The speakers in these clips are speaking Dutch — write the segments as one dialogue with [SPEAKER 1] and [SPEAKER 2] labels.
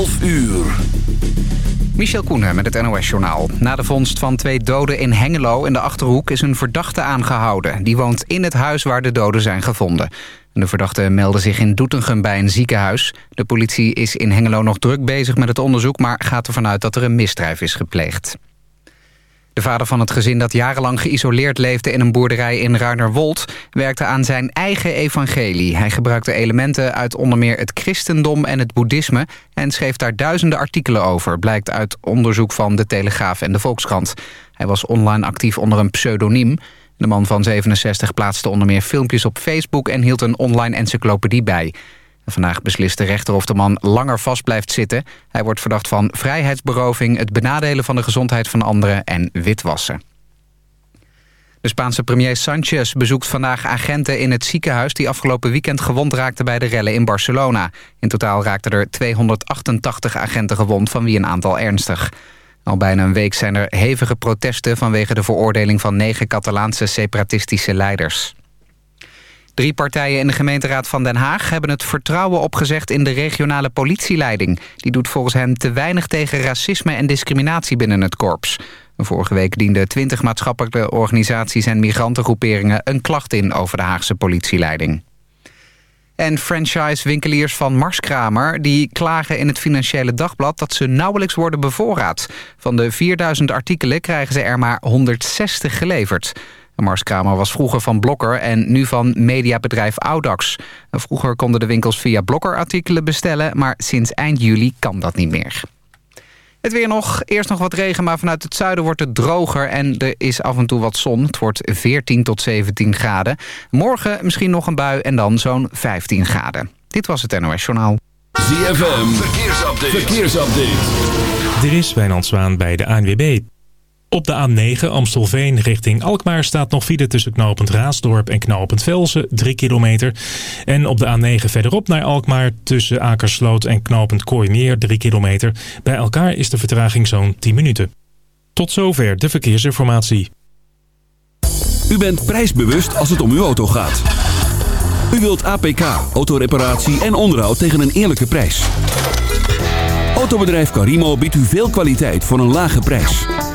[SPEAKER 1] 12 uur.
[SPEAKER 2] Michel Koenen met het NOS-journaal. Na de vondst van twee doden in Hengelo in de Achterhoek is een verdachte aangehouden. Die woont in het huis waar de doden zijn gevonden. De verdachte meldde zich in Doetinchem bij een ziekenhuis. De politie is in Hengelo nog druk bezig met het onderzoek... maar gaat ervan uit dat er een misdrijf is gepleegd. De vader van het gezin dat jarenlang geïsoleerd leefde in een boerderij in Ruinerwold... werkte aan zijn eigen evangelie. Hij gebruikte elementen uit onder meer het christendom en het boeddhisme... en schreef daar duizenden artikelen over... blijkt uit onderzoek van De Telegraaf en de Volkskrant. Hij was online actief onder een pseudoniem... De man van 67 plaatste onder meer filmpjes op Facebook... en hield een online encyclopedie bij. Vandaag beslist de rechter of de man langer vast blijft zitten. Hij wordt verdacht van vrijheidsberoving... het benadelen van de gezondheid van anderen en witwassen. De Spaanse premier Sanchez bezoekt vandaag agenten in het ziekenhuis... die afgelopen weekend gewond raakten bij de rellen in Barcelona. In totaal raakten er 288 agenten gewond, van wie een aantal ernstig. Al bijna een week zijn er hevige protesten... vanwege de veroordeling van negen Catalaanse separatistische leiders. Drie partijen in de gemeenteraad van Den Haag hebben het vertrouwen opgezegd in de regionale politieleiding. Die doet volgens hen te weinig tegen racisme en discriminatie binnen het korps. Vorige week dienden twintig maatschappelijke organisaties en migrantengroeperingen een klacht in over de Haagse politieleiding. En franchise-winkeliers van Marskramer die klagen in het Financiële Dagblad dat ze nauwelijks worden bevoorraad. Van de 4000 artikelen krijgen ze er maar 160 geleverd. Mars Kramer was vroeger van Blokker en nu van mediabedrijf Audax. Vroeger konden de winkels via Blokker artikelen bestellen... maar sinds eind juli kan dat niet meer. Het weer nog. Eerst nog wat regen, maar vanuit het zuiden wordt het droger... en er is af en toe wat zon. Het wordt 14 tot 17 graden. Morgen misschien nog een bui en dan zo'n 15 graden. Dit was het NOS Journaal.
[SPEAKER 1] ZFM, verkeersupdate. verkeersupdate.
[SPEAKER 3] Er is Wijnand Zwaan bij de ANWB. Op de A9 Amstelveen richting Alkmaar staat nog file tussen knooppunt Raasdorp en knooppunt Velsen, 3 kilometer. En op de A9 verderop naar Alkmaar tussen Akersloot en knooppunt Kooimeer, 3 kilometer. Bij elkaar is de vertraging zo'n 10 minuten. Tot zover de verkeersinformatie.
[SPEAKER 1] U bent prijsbewust als het om uw auto gaat. U wilt APK, autoreparatie en onderhoud tegen een eerlijke prijs. Autobedrijf Carimo biedt u veel kwaliteit voor een lage prijs.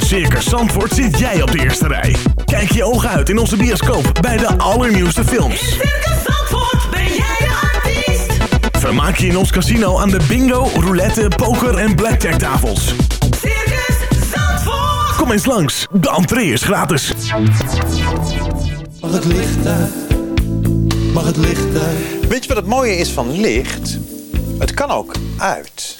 [SPEAKER 4] In Circus Zandvoort zit jij op de eerste rij. Kijk je ogen uit in onze bioscoop bij de allernieuwste
[SPEAKER 5] In
[SPEAKER 4] films.
[SPEAKER 5] Circus Zandvoort ben jij de artiest.
[SPEAKER 4] Vermaak je in ons casino aan de bingo, roulette, poker en blackjack tafels.
[SPEAKER 5] Circus Zandvoort.
[SPEAKER 4] Kom eens langs, de entree is gratis.
[SPEAKER 6] Mag het licht uit? Mag het licht uit?
[SPEAKER 7] Weet je wat het mooie is van licht? Het kan ook uit.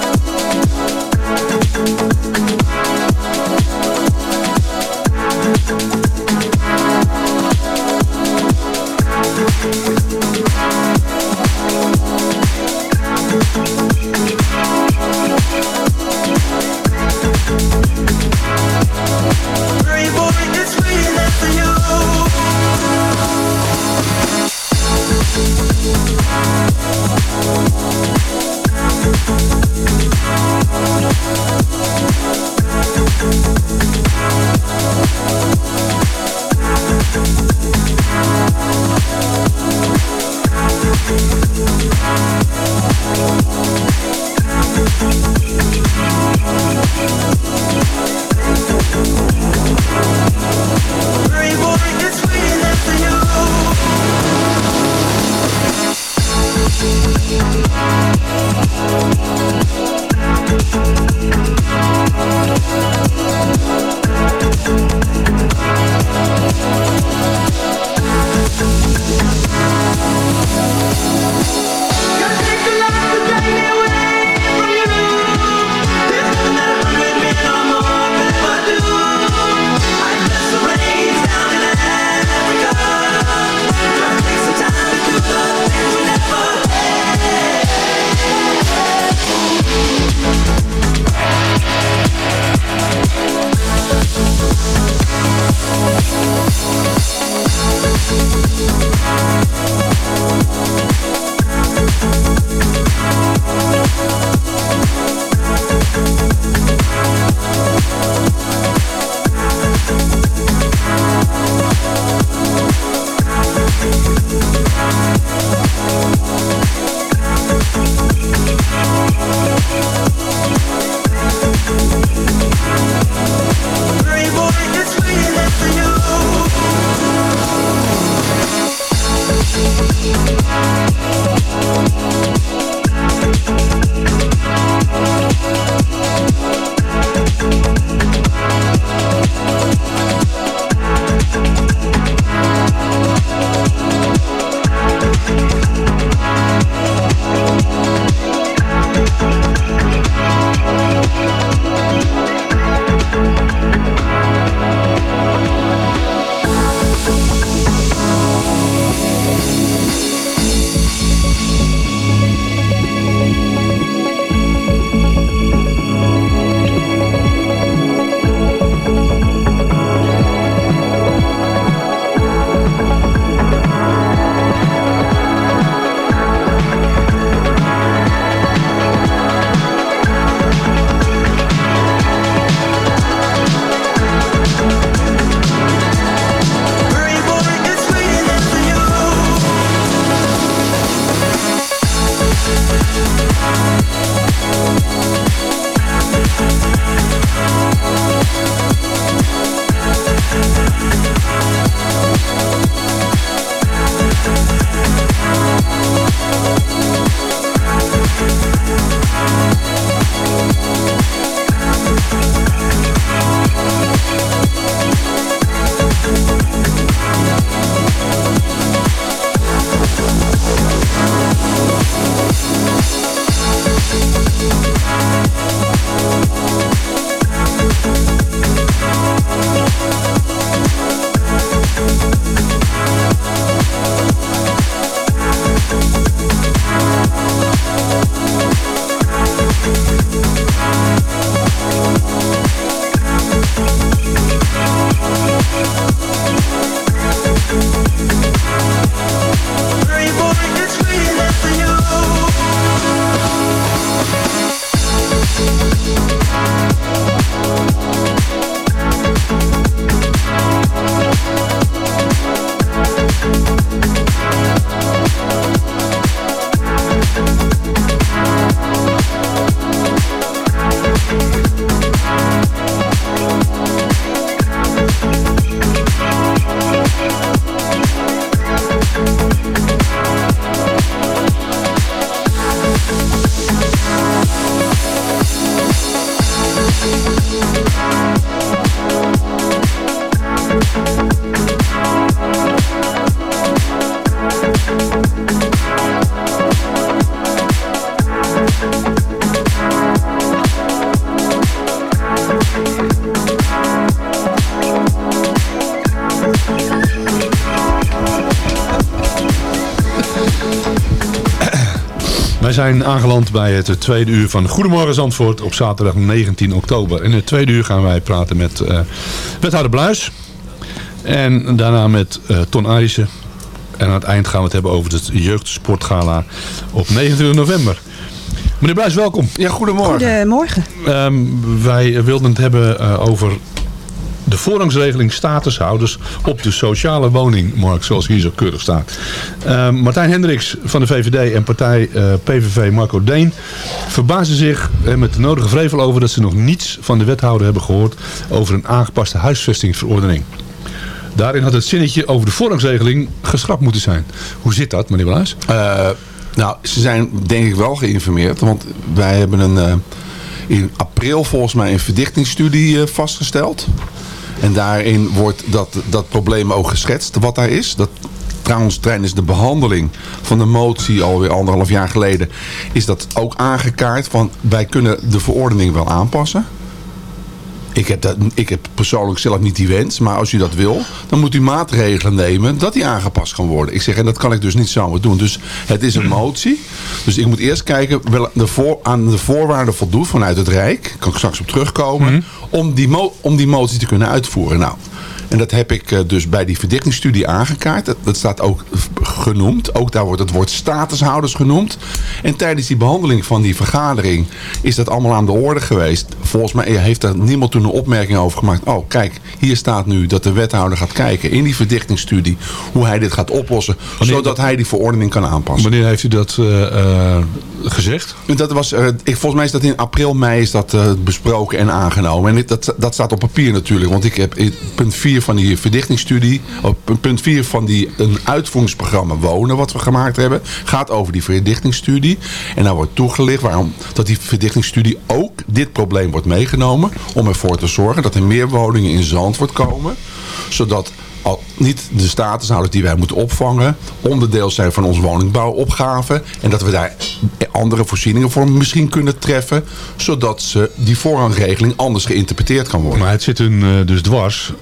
[SPEAKER 8] Zijn aangeland bij het tweede uur van Goedemorgen Zandvoort op zaterdag 19 oktober. In het tweede uur gaan wij praten met uh, wethouder Bluis. En daarna met uh, Ton Arissen. En aan het eind gaan we het hebben over het jeugdsportgala op 29 november. Meneer Bluis, welkom.
[SPEAKER 9] Ja, goedemorgen.
[SPEAKER 10] Goedemorgen.
[SPEAKER 8] Um, wij wilden het hebben uh, over de voorrangsregeling statushouders op de sociale woningmarkt, zoals hier zo keurig staat. Uh, Martijn Hendricks van de VVD en partij uh, PVV Marco Deen verbazen zich uh, met de nodige vrevel over dat ze nog niets van de wethouder hebben gehoord over een aangepaste huisvestingsverordening. Daarin had het zinnetje over de voorrangsregeling geschrapt moeten zijn. Hoe zit dat, meneer Blaas?
[SPEAKER 9] Nou, ze zijn denk ik wel geïnformeerd. Want wij hebben een, eh, in april volgens mij een verdichtingsstudie eh, vastgesteld. En daarin wordt dat, dat probleem ook geschetst, wat daar is. Dat, trouwens, tijdens de behandeling van de motie alweer anderhalf jaar geleden... is dat ook aangekaart van wij kunnen de verordening wel aanpassen... Ik heb, dat, ik heb persoonlijk zelf niet die wens. Maar als u dat wil, dan moet u maatregelen nemen dat die aangepast kan worden. Ik zeg, en dat kan ik dus niet zomaar doen. Dus het is een motie. Dus ik moet eerst kijken wel de voor, aan de voorwaarden voldoet vanuit het Rijk. Daar kan ik straks op terugkomen. om, die om die motie te kunnen uitvoeren. Nou, en dat heb ik eh, dus bij die verdichtingsstudie aangekaart. Dat, dat staat ook genoemd. Ook daar wordt het woord statushouders genoemd. En tijdens die behandeling van die vergadering is dat allemaal aan de orde geweest. Volgens mij heeft er niemand toen een opmerking over gemaakt. Oh, kijk, hier staat nu dat de wethouder gaat kijken in die verdichtingsstudie hoe hij dit gaat oplossen. zodat hij die verordening kan aanpassen.
[SPEAKER 8] Wanneer heeft u dat eh, eh, gezegd?
[SPEAKER 9] Dat was, eh, ik, volgens mij is dat in april, mei is dat eh, besproken en aangenomen. En dat, dat staat op papier natuurlijk. Want ik heb in punt 4 van die verdichtingsstudie, op punt 4 van die een uitvoeringsprogramma wonen wat we gemaakt hebben, gaat over die verdichtingsstudie. En daar wordt toegelicht waarom dat die verdichtingsstudie ook dit probleem wordt meegenomen. Om ervoor te zorgen dat er meer woningen in Zandvoort komen. Zodat al niet de statushouders die wij moeten opvangen onderdeel zijn van onze woningbouwopgave. En dat we daar andere voorzieningen voor misschien kunnen treffen. Zodat ze die voorrangregeling anders geïnterpreteerd kan worden.
[SPEAKER 8] Maar het zit hun eh, dus dwars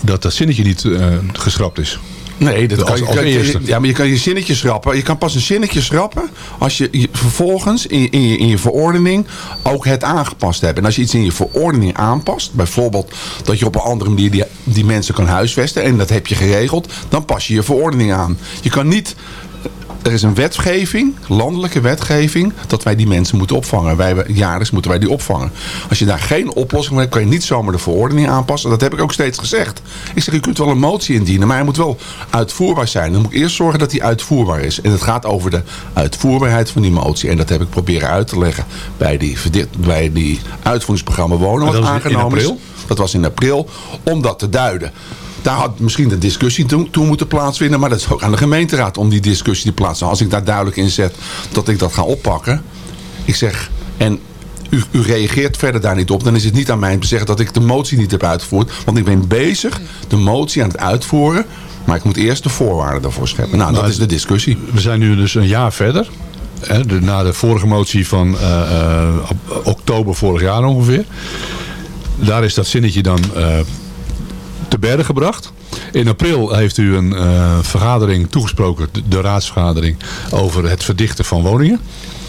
[SPEAKER 8] dat dat zinnetje niet eh, geschrapt is.
[SPEAKER 9] Nee, dat
[SPEAKER 8] Als-
[SPEAKER 9] kan,
[SPEAKER 8] als eerste.
[SPEAKER 9] ja, maar je kan je zinnetje schrappen. Je kan pas een zinnetje schrappen als je, je vervolgens in, in, je, in je verordening ook het aangepast hebt. En als je iets in je verordening aanpast, bijvoorbeeld dat je op een andere manier die, die mensen kan huisvesten en dat heb je geregeld, dan pas je je verordening aan. Je kan niet er is een wetgeving, landelijke wetgeving, dat wij die mensen moeten opvangen. Wij, jaarlijks moeten wij die opvangen. Als je daar geen oplossing voor hebt, kan je niet zomaar de verordening aanpassen. Dat heb ik ook steeds gezegd. Ik zeg, u kunt wel een motie indienen, maar hij moet wel uitvoerbaar zijn. Dan moet ik eerst zorgen dat hij uitvoerbaar is. En het gaat over de uitvoerbaarheid van die motie. En dat heb ik proberen uit te leggen bij die, bij die uitvoeringsprogramma Wonen, wat aangenomen is. Dat was in april, om dat te duiden. Daar had misschien de discussie toe, toe moeten plaatsvinden. Maar dat is ook aan de gemeenteraad om die discussie te plaatsen. Als ik daar duidelijk in zet dat ik dat ga oppakken. Ik zeg, en u, u reageert verder daar niet op. Dan is het niet aan mij om te zeggen dat ik de motie niet heb uitgevoerd. Want ik ben bezig de motie aan het uitvoeren. Maar ik moet eerst de voorwaarden daarvoor scheppen. Nou, dat is de discussie.
[SPEAKER 8] We zijn nu dus een jaar verder. Hè, de, na de vorige motie van eh, eh, oktober vorig jaar ongeveer. Daar is dat zinnetje dan eh, te berden gebracht. In april heeft u een eh, vergadering toegesproken, de, de raadsvergadering, over het verdichten van woningen.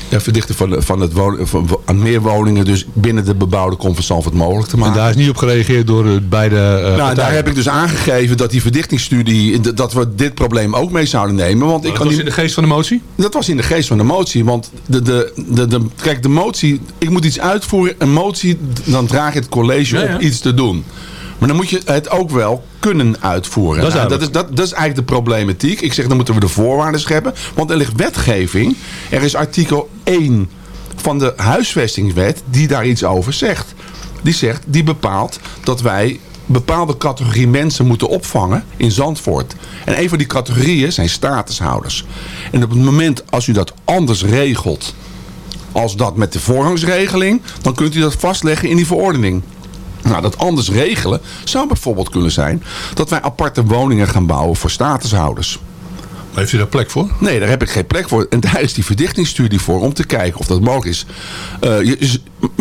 [SPEAKER 9] Ja, verdichten van, van het wonen, van, aan meer woningen dus binnen de bebouwde kom van Zandvoort mogelijk te
[SPEAKER 8] En
[SPEAKER 9] maken.
[SPEAKER 8] daar is niet op gereageerd door de beide eh,
[SPEAKER 9] Nou,
[SPEAKER 8] partijen.
[SPEAKER 9] daar heb ik dus aangegeven dat die verdichtingsstudie, dat we dit probleem ook mee zouden nemen. Want ik
[SPEAKER 8] Dat
[SPEAKER 9] kan
[SPEAKER 8] was
[SPEAKER 9] niet,
[SPEAKER 8] in de geest van de motie?
[SPEAKER 9] dat was in de geest van de motie. Want de, de, de, de, kijk, de motie, ik moet iets uitvoeren. Een motie, dan draag je het college
[SPEAKER 8] Ja, ja.
[SPEAKER 9] op iets te doen. Maar dan moet je het ook wel kunnen uitvoeren.
[SPEAKER 8] Dat is
[SPEAKER 9] Nou, dat, is, dat, dat is eigenlijk de problematiek. Ik zeg, dan moeten we de voorwaarden scheppen. Want er ligt wetgeving. Er is artikel 1 van de huisvestingswet die daar iets over zegt. Die zegt, die bepaalt dat wij bepaalde categorie mensen moeten opvangen in Zandvoort. En een van die categorieën zijn statushouders. En op het moment als u dat anders regelt als dat met de voorrangsregeling, dan kunt u dat vastleggen in die verordening. Nou, dat anders regelen zou bijvoorbeeld kunnen zijn dat wij aparte woningen gaan bouwen voor statushouders.
[SPEAKER 8] Heeft u daar plek voor?
[SPEAKER 9] Nee, daar heb ik geen plek voor. En daar is die verdichtingsstudie voor om te kijken of dat mogelijk is. Eh, je- is-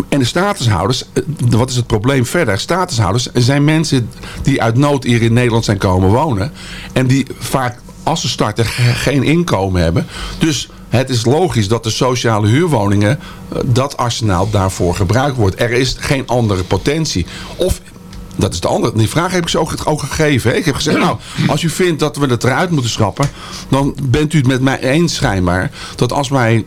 [SPEAKER 9] en de statushouders, eh, wat is het probleem verder? Statushouders zijn mensen die uit nood hier in Nederland zijn komen wonen. En die vaak als ze starten ge- geen inkomen hebben. Dus het is logisch dat de sociale huurwoningen, eh, dat arsenaal daarvoor gebruikt wordt. Er is geen andere potentie. Of dat is de andere. Die vraag heb ik ze ook, gegeven. Ik heb gezegd, nou, als u vindt dat we het eruit moeten schrappen... dan bent u het met mij eens schijnbaar... dat als wij...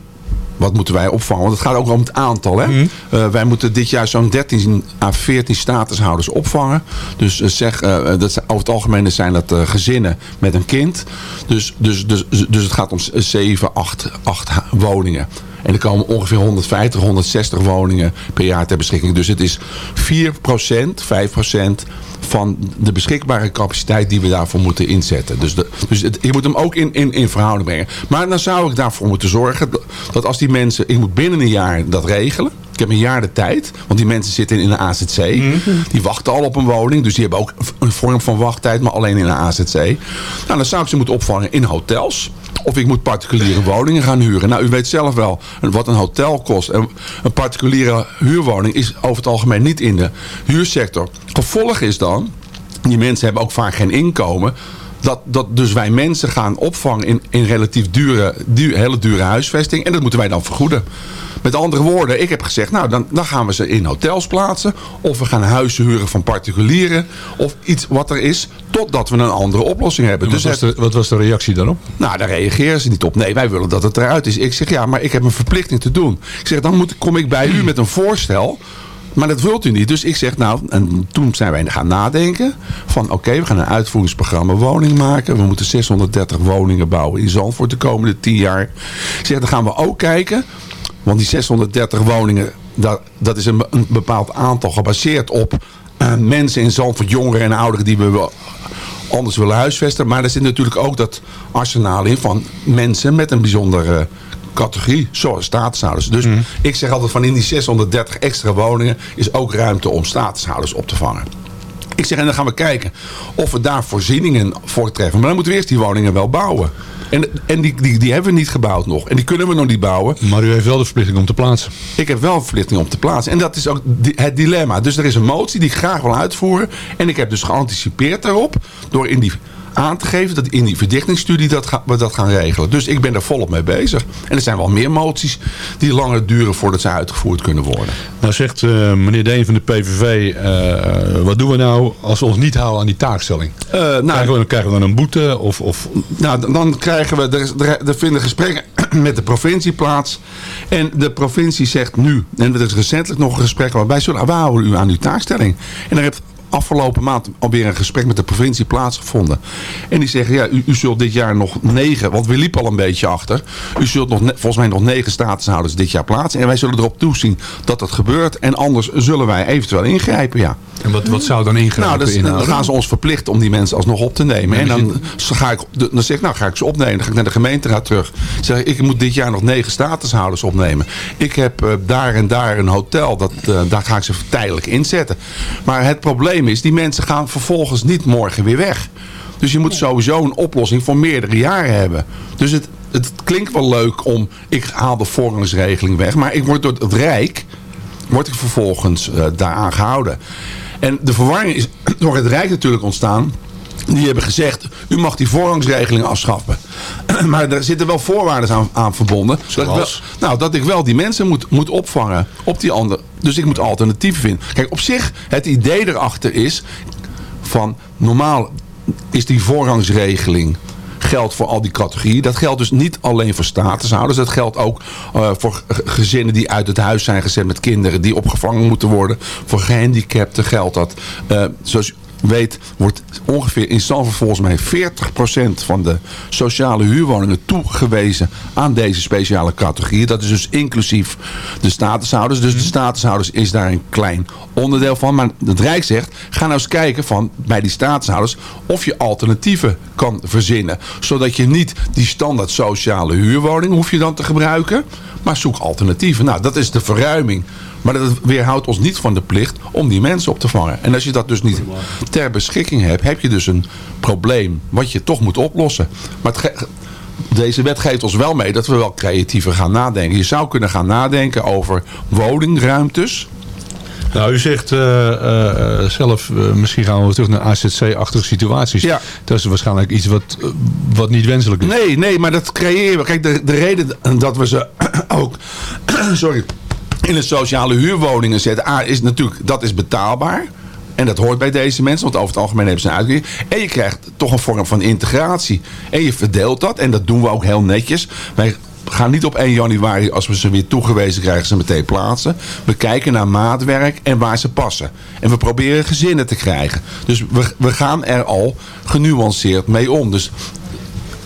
[SPEAKER 9] Wat moeten wij opvangen? Want het gaat ook om het aantal. Hè? Eh, wij moeten dit jaar zo'n 13 à 14 statushouders opvangen. Dus, eh, zeg, eh, dat, zijn- over het algemeen zijn dat gezinnen met een kind. Dus, dus, dus, dus het gaat om 7, 8, 8 woningen. En er komen ongeveer 150, 160 woningen per jaar ter beschikking. Dus het is 4%, 5% van de beschikbare capaciteit die we daarvoor moeten inzetten. Dus, de, dus het- je moet hem ook in, in, in verhouding brengen. Maar dan zou ik daarvoor moeten zorgen dat- dat als die mensen... Ik moet binnen een jaar dat regelen. Ik heb een jaar de tijd. Want die mensen zitten in een AZC. Die wachten al op een woning. Dus die hebben ook een vorm van wachttijd. Maar alleen in een AZC. Nou, dan zou ik ze moeten opvangen in hotels. Of ik moet particuliere woningen gaan huren. Nou, u weet zelf wel wat een hotel kost. En een particuliere huurwoning is over het algemeen niet in de huursector. Gevolg is dan, die mensen hebben ook vaak geen inkomen. Dat, dat dus wij mensen gaan opvangen in, in relatief dure, duur, hele dure huisvesting. En dat moeten wij dan vergoeden. Met andere woorden, ik heb gezegd, nou dan, dan gaan we ze in hotels plaatsen. Of we gaan huizen huren van particulieren. Of iets wat er is, totdat we een andere oplossing hebben.
[SPEAKER 8] Wat,
[SPEAKER 9] Dus
[SPEAKER 8] was
[SPEAKER 9] het-
[SPEAKER 8] de, wat was de reactie daarop?
[SPEAKER 9] nou, daar reageren ze niet op. Nee, wij willen dat het eruit is. Ik zeg, ja, maar ik heb een verplichting te doen. Ik zeg, dan moet, kom ik bij u met een voorstel. Maar dat wilt u niet. Dus ik zeg, nou, en toen zijn wij gaan nadenken. Van, oké, we gaan een uitvoeringsprogramma woning maken. We moeten 630 woningen bouwen in Zandvoort de komende 10 jaar. Ik zeg, dan gaan we ook kijken. Want die 630 woningen, dat, dat is een, bepaald aantal gebaseerd op eh, mensen in Zandvoort, jongeren en ouderen die we anders willen huisvesten. Maar er zit natuurlijk ook dat arsenaal in van mensen met een bijzondere categorie, zoals statushouders. Dus ik zeg altijd van in die 630 extra woningen is ook ruimte om statushouders op te vangen. Ik zeg, en dan gaan we kijken of we daar voorzieningen voor treffen. Maar dan moeten we eerst die woningen wel bouwen. En, en die, die, die hebben we niet gebouwd nog. En die kunnen we nog niet bouwen.
[SPEAKER 8] Maar u heeft wel de verplichting om te plaatsen.
[SPEAKER 9] Ik heb wel een verplichting om te plaatsen. En dat is ook het dilemma. Dus er is een motie die ik graag wil uitvoeren. En ik heb dus geanticipeerd daarop. Door in die aan te geven dat in die verdichtingsstudie dat ga- we dat gaan regelen. Dus ik ben er volop mee bezig. En er zijn wel meer moties die langer duren voordat ze uitgevoerd kunnen worden.
[SPEAKER 8] Nou zegt eh, meneer Deen van de PVV, eh, wat doen we nou als we ons niet houden aan die taakstelling?
[SPEAKER 9] Eh, nou,
[SPEAKER 8] krijgen, we, krijgen we dan een boete? Of, of...
[SPEAKER 9] Nou, dan- dan krijgen we, er, er, vinden gesprekken met de provincie plaats. En de provincie zegt nu, en er is recentelijk nog een gesprek, waar wij zullen we houden u aan uw taakstelling. En er heeft afgelopen maand alweer een gesprek met de provincie plaatsgevonden. En die zeggen, ja, u, u zult dit jaar nog negen, want we liepen al een beetje achter. U zult nog, volgens mij nog negen statushouders dit jaar plaatsen. En wij zullen erop toezien dat dat gebeurt. En anders zullen wij eventueel ingrijpen, ja.
[SPEAKER 8] En wat, wat zou dan ingrijpen
[SPEAKER 9] Nou, dus, dan gaan ze ons verplichten om die mensen alsnog op te nemen. En dan, ga ik, dan zeg ik, nou ga ik ze opnemen. Dan ga ik naar de gemeenteraad terug. Ik zeg, ik moet dit jaar nog negen statushouders opnemen. Ik heb eh, daar en daar een hotel. Dat, eh, daar ga ik ze tijdelijk inzetten. Maar het probleem is, die mensen gaan vervolgens niet morgen weer weg. Dus je moet sowieso een oplossing voor meerdere jaren hebben. Dus het, het klinkt wel leuk om, ik haal de voorrangsregeling weg. Maar ik word door het Rijk word ik vervolgens eh, daaraan gehouden. En de verwarring is door het Rijk natuurlijk ontstaan. Die hebben gezegd, u mag die voorrangsregeling afschaffen. maar er zitten wel voorwaarden aan, aan verbonden. Dat ik, wel, nou, dat ik wel die mensen moet, moet opvangen op die andere. Dus ik moet alternatieven vinden. Kijk, op zich, het idee erachter is van normaal is die voorrangsregeling geldt voor al die categorieën. Dat geldt dus niet alleen voor statushouders. Dat geldt ook eh, voor gezinnen die uit het huis zijn gezet met kinderen die opgevangen moeten worden. Voor gehandicapten geldt dat. Eh, zoals weet wordt ongeveer in Zandvoort volgens mij 40% van de sociale huurwoningen toegewezen aan deze speciale categorieën. Dat is dus inclusief de statushouders. Dus de statushouders is daar een klein onderdeel van. Maar het Rijk zegt, ga nou eens kijken van bij die statushouders of je alternatieven kan verzinnen. Zodat je niet die standaard sociale huurwoning hoef je dan te gebruiken. Maar zoek alternatieven. Nou, dat is de verruiming. Maar dat weerhoudt ons niet van de plicht om die mensen op te vangen. En als je dat dus niet ter beschikking hebt, heb je dus een probleem wat je toch moet oplossen. Maar het deze wet geeft ons wel mee dat we wel creatiever gaan nadenken. Je zou kunnen gaan nadenken over woningruimtes.
[SPEAKER 8] Nou, u zegt eh, eh, eh, zelf, misschien gaan we terug naar AZC-achtige situaties.
[SPEAKER 9] Ja.
[SPEAKER 8] Dat is waarschijnlijk iets wat, wat niet wenselijk is.
[SPEAKER 9] Nee, nee, maar dat creëren we. Kijk, de, de reden dat we ze ook sorry, in een sociale huurwoningen zetten, A, is natuurlijk, dat is betaalbaar. En dat hoort bij deze mensen, want over het algemeen hebben ze een uitkering. En je krijgt toch een vorm van integratie. En je verdeelt dat, en dat doen we ook heel netjes. Wij gaan niet op 1 januari, als we ze weer toegewezen krijgen, ze meteen plaatsen. We kijken naar maatwerk en waar ze passen. En we proberen gezinnen te krijgen. Dus we, we gaan er al genuanceerd mee om. Dus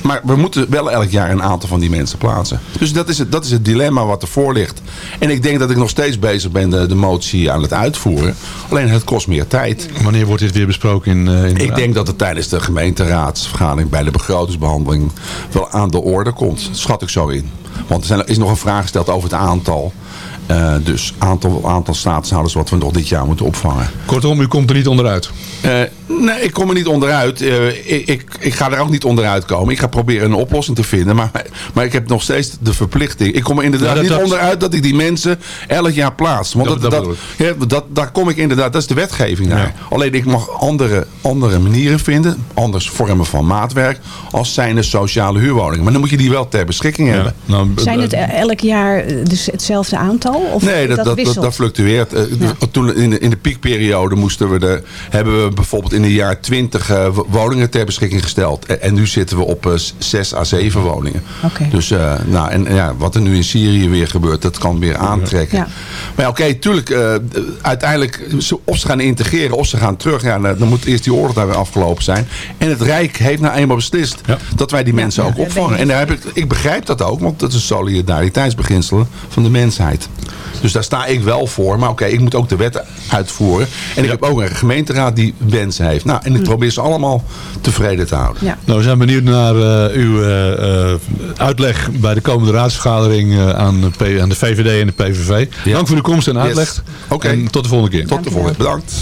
[SPEAKER 9] Maar we moeten wel elk jaar een aantal van die mensen plaatsen. Dus dat is het, dat is het dilemma wat ervoor ligt. En ik denk dat ik nog steeds bezig ben de, de motie aan het uitvoeren. Alleen het kost meer tijd.
[SPEAKER 8] Wanneer wordt dit weer besproken in, in de
[SPEAKER 9] Ik denk dat het tijdens de gemeenteraadsvergadering bij de begrotingsbehandeling wel aan de orde komt. Schat ik zo in. Want er zijn, is nog een vraag gesteld over het aantal. Eh, dus aantal, aantal statushouders wat we nog dit jaar moeten opvangen.
[SPEAKER 8] Kortom, u komt er niet onderuit.
[SPEAKER 9] Eh, nee, ik kom er niet onderuit. Eh, ik, ik, ik ga er ook niet onderuit komen. Ik ga proberen een oplossing te vinden. Maar, maar ik heb nog steeds de verplichting. Ik kom er inderdaad
[SPEAKER 8] Ja, dat-
[SPEAKER 9] niet
[SPEAKER 8] dat-
[SPEAKER 9] onderuit dat ik die mensen elk jaar plaats. Want
[SPEAKER 8] Dat-
[SPEAKER 9] dat,
[SPEAKER 8] dat
[SPEAKER 9] ja, daar kom ik inderdaad. Dat is de wetgeving daar.
[SPEAKER 8] Ja.
[SPEAKER 9] Alleen ik mag andere, andere manieren vinden. Anders vormen van maatwerk. Als zijn de sociale huurwoningen. Maar dan moet je die wel ter beschikking hebben.
[SPEAKER 8] Nou,
[SPEAKER 10] Zijn het elk jaar dus hetzelfde aantal? Of
[SPEAKER 9] Nee, dat, dat, dat, fluctueert. Eh, Toen in de, in de piekperiode moesten we de, hebben we bijvoorbeeld in de jaar 20 eh, wo- woningen ter beschikking gesteld. En, en nu zitten we op eh, 6 à 7 woningen.
[SPEAKER 10] Oké.
[SPEAKER 9] Dus eh, nou, en, ja, wat er nu in Syrië weer gebeurt, dat kan weer aantrekken.
[SPEAKER 10] Ja.
[SPEAKER 9] Maar ja, oké, tuurlijk, eh, uiteindelijk, ze- of ze gaan integreren of ze gaan terug. Ja, dan moet eerst die oorlog daar weer afgelopen zijn. En het Rijk heeft nou eenmaal beslist
[SPEAKER 8] Ja.
[SPEAKER 9] dat wij die mensen ook
[SPEAKER 10] ja,
[SPEAKER 9] opvangen. En daar heb ik, ik begrijp dat ook, want dat is een solidariteitsbeginsel van de mensheid. Dus daar sta ik wel voor. Maar oké, ik moet ook de wet uitvoeren. En ik heb ook een gemeenteraad die wensen heeft. Nou, en ik probeer ze allemaal tevreden te houden.
[SPEAKER 10] Ja.
[SPEAKER 8] Nou, we zijn benieuwd naar eh, uw eh, eh, uitleg bij de komende raadsvergadering eh, aan, de P- aan de VVD en de PVV. Dank voor uw komst en uitleg.
[SPEAKER 9] Yes. Oké.
[SPEAKER 8] En tot de volgende keer.
[SPEAKER 9] Tot de volgende. Bedankt.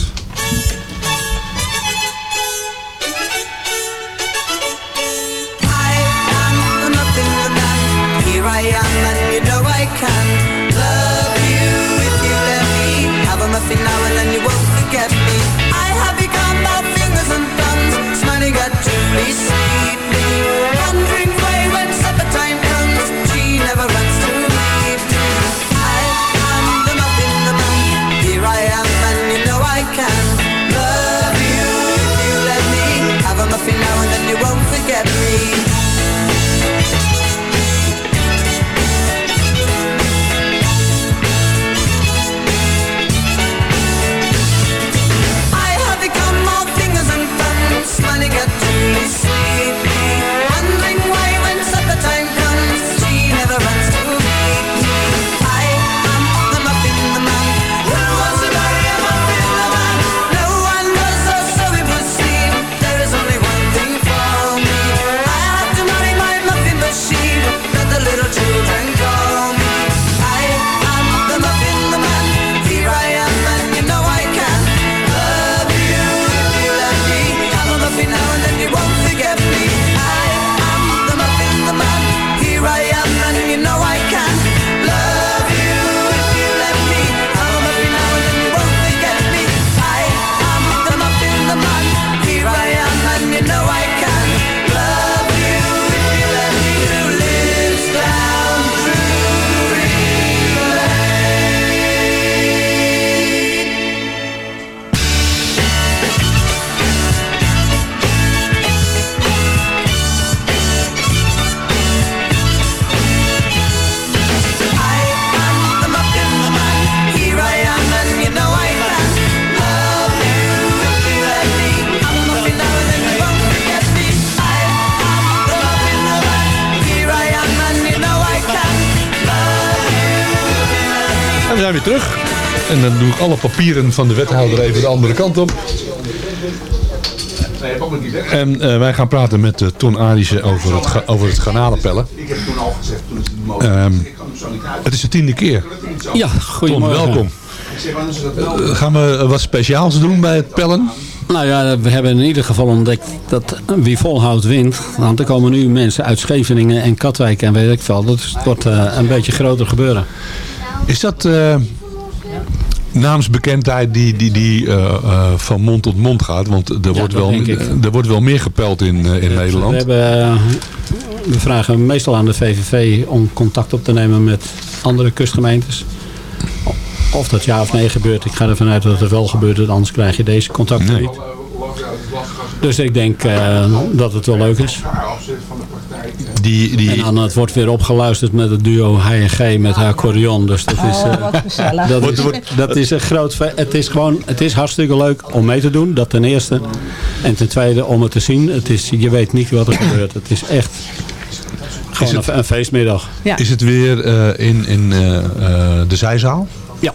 [SPEAKER 8] Alle papieren van de wethouder even de andere kant op. En eh, wij gaan praten met eh, Ton Arissen over het, over het garnalenpellen.
[SPEAKER 9] Ik heb toen al gezegd, toen is het.
[SPEAKER 8] Ehm,
[SPEAKER 9] ik kan hem zo niet uit.
[SPEAKER 8] het is de tiende keer.
[SPEAKER 11] Ja,
[SPEAKER 8] Ton,
[SPEAKER 11] goedemorgen.
[SPEAKER 8] welkom.
[SPEAKER 9] Ik zeg, anders is dat wel.
[SPEAKER 8] Eh, gaan we wat speciaals doen bij het pellen?
[SPEAKER 11] Nou ja, we hebben in ieder geval ontdekt dat wie volhoudt wint. Want er komen nu mensen uit Scheveningen en Katwijk en weet ik veel. Dus het wordt eh, een beetje groter gebeuren.
[SPEAKER 8] Is dat eh, naamsbekendheid die, die, die eh, eh, van mond tot mond gaat? Want er, wordt, wel, er wordt wel meer gepeld in, eh, in
[SPEAKER 11] We,
[SPEAKER 8] Nederland.
[SPEAKER 11] hebben, we vragen meestal aan de VVV om contact op te nemen met andere kustgemeentes. Of dat ja of nee gebeurt. Ik ga ervan uit dat het wel gebeurt. Anders krijg je deze contacten
[SPEAKER 8] Nee.
[SPEAKER 11] niet. Dus ik denk eh, dat het wel leuk is.
[SPEAKER 8] Die, die...
[SPEAKER 11] En dan het wordt weer opgeluisterd met het duo H&G met haar accordeon. Dus dat is,
[SPEAKER 10] Oh,
[SPEAKER 11] eh,
[SPEAKER 10] wat gezellig.
[SPEAKER 11] dat,
[SPEAKER 8] Wordt-
[SPEAKER 11] is,
[SPEAKER 8] wordt-
[SPEAKER 11] dat is een groot... Het is gewoon, het is hartstikke leuk om mee te doen, dat ten eerste. En ten tweede om het te zien. Het is, je weet niet wat er gebeurt. Het is echt gewoon
[SPEAKER 8] het-
[SPEAKER 11] een, feestmiddag.
[SPEAKER 10] Ja.
[SPEAKER 8] Is het weer eh, in, in eh, eh, de zijzaal?
[SPEAKER 11] Ja.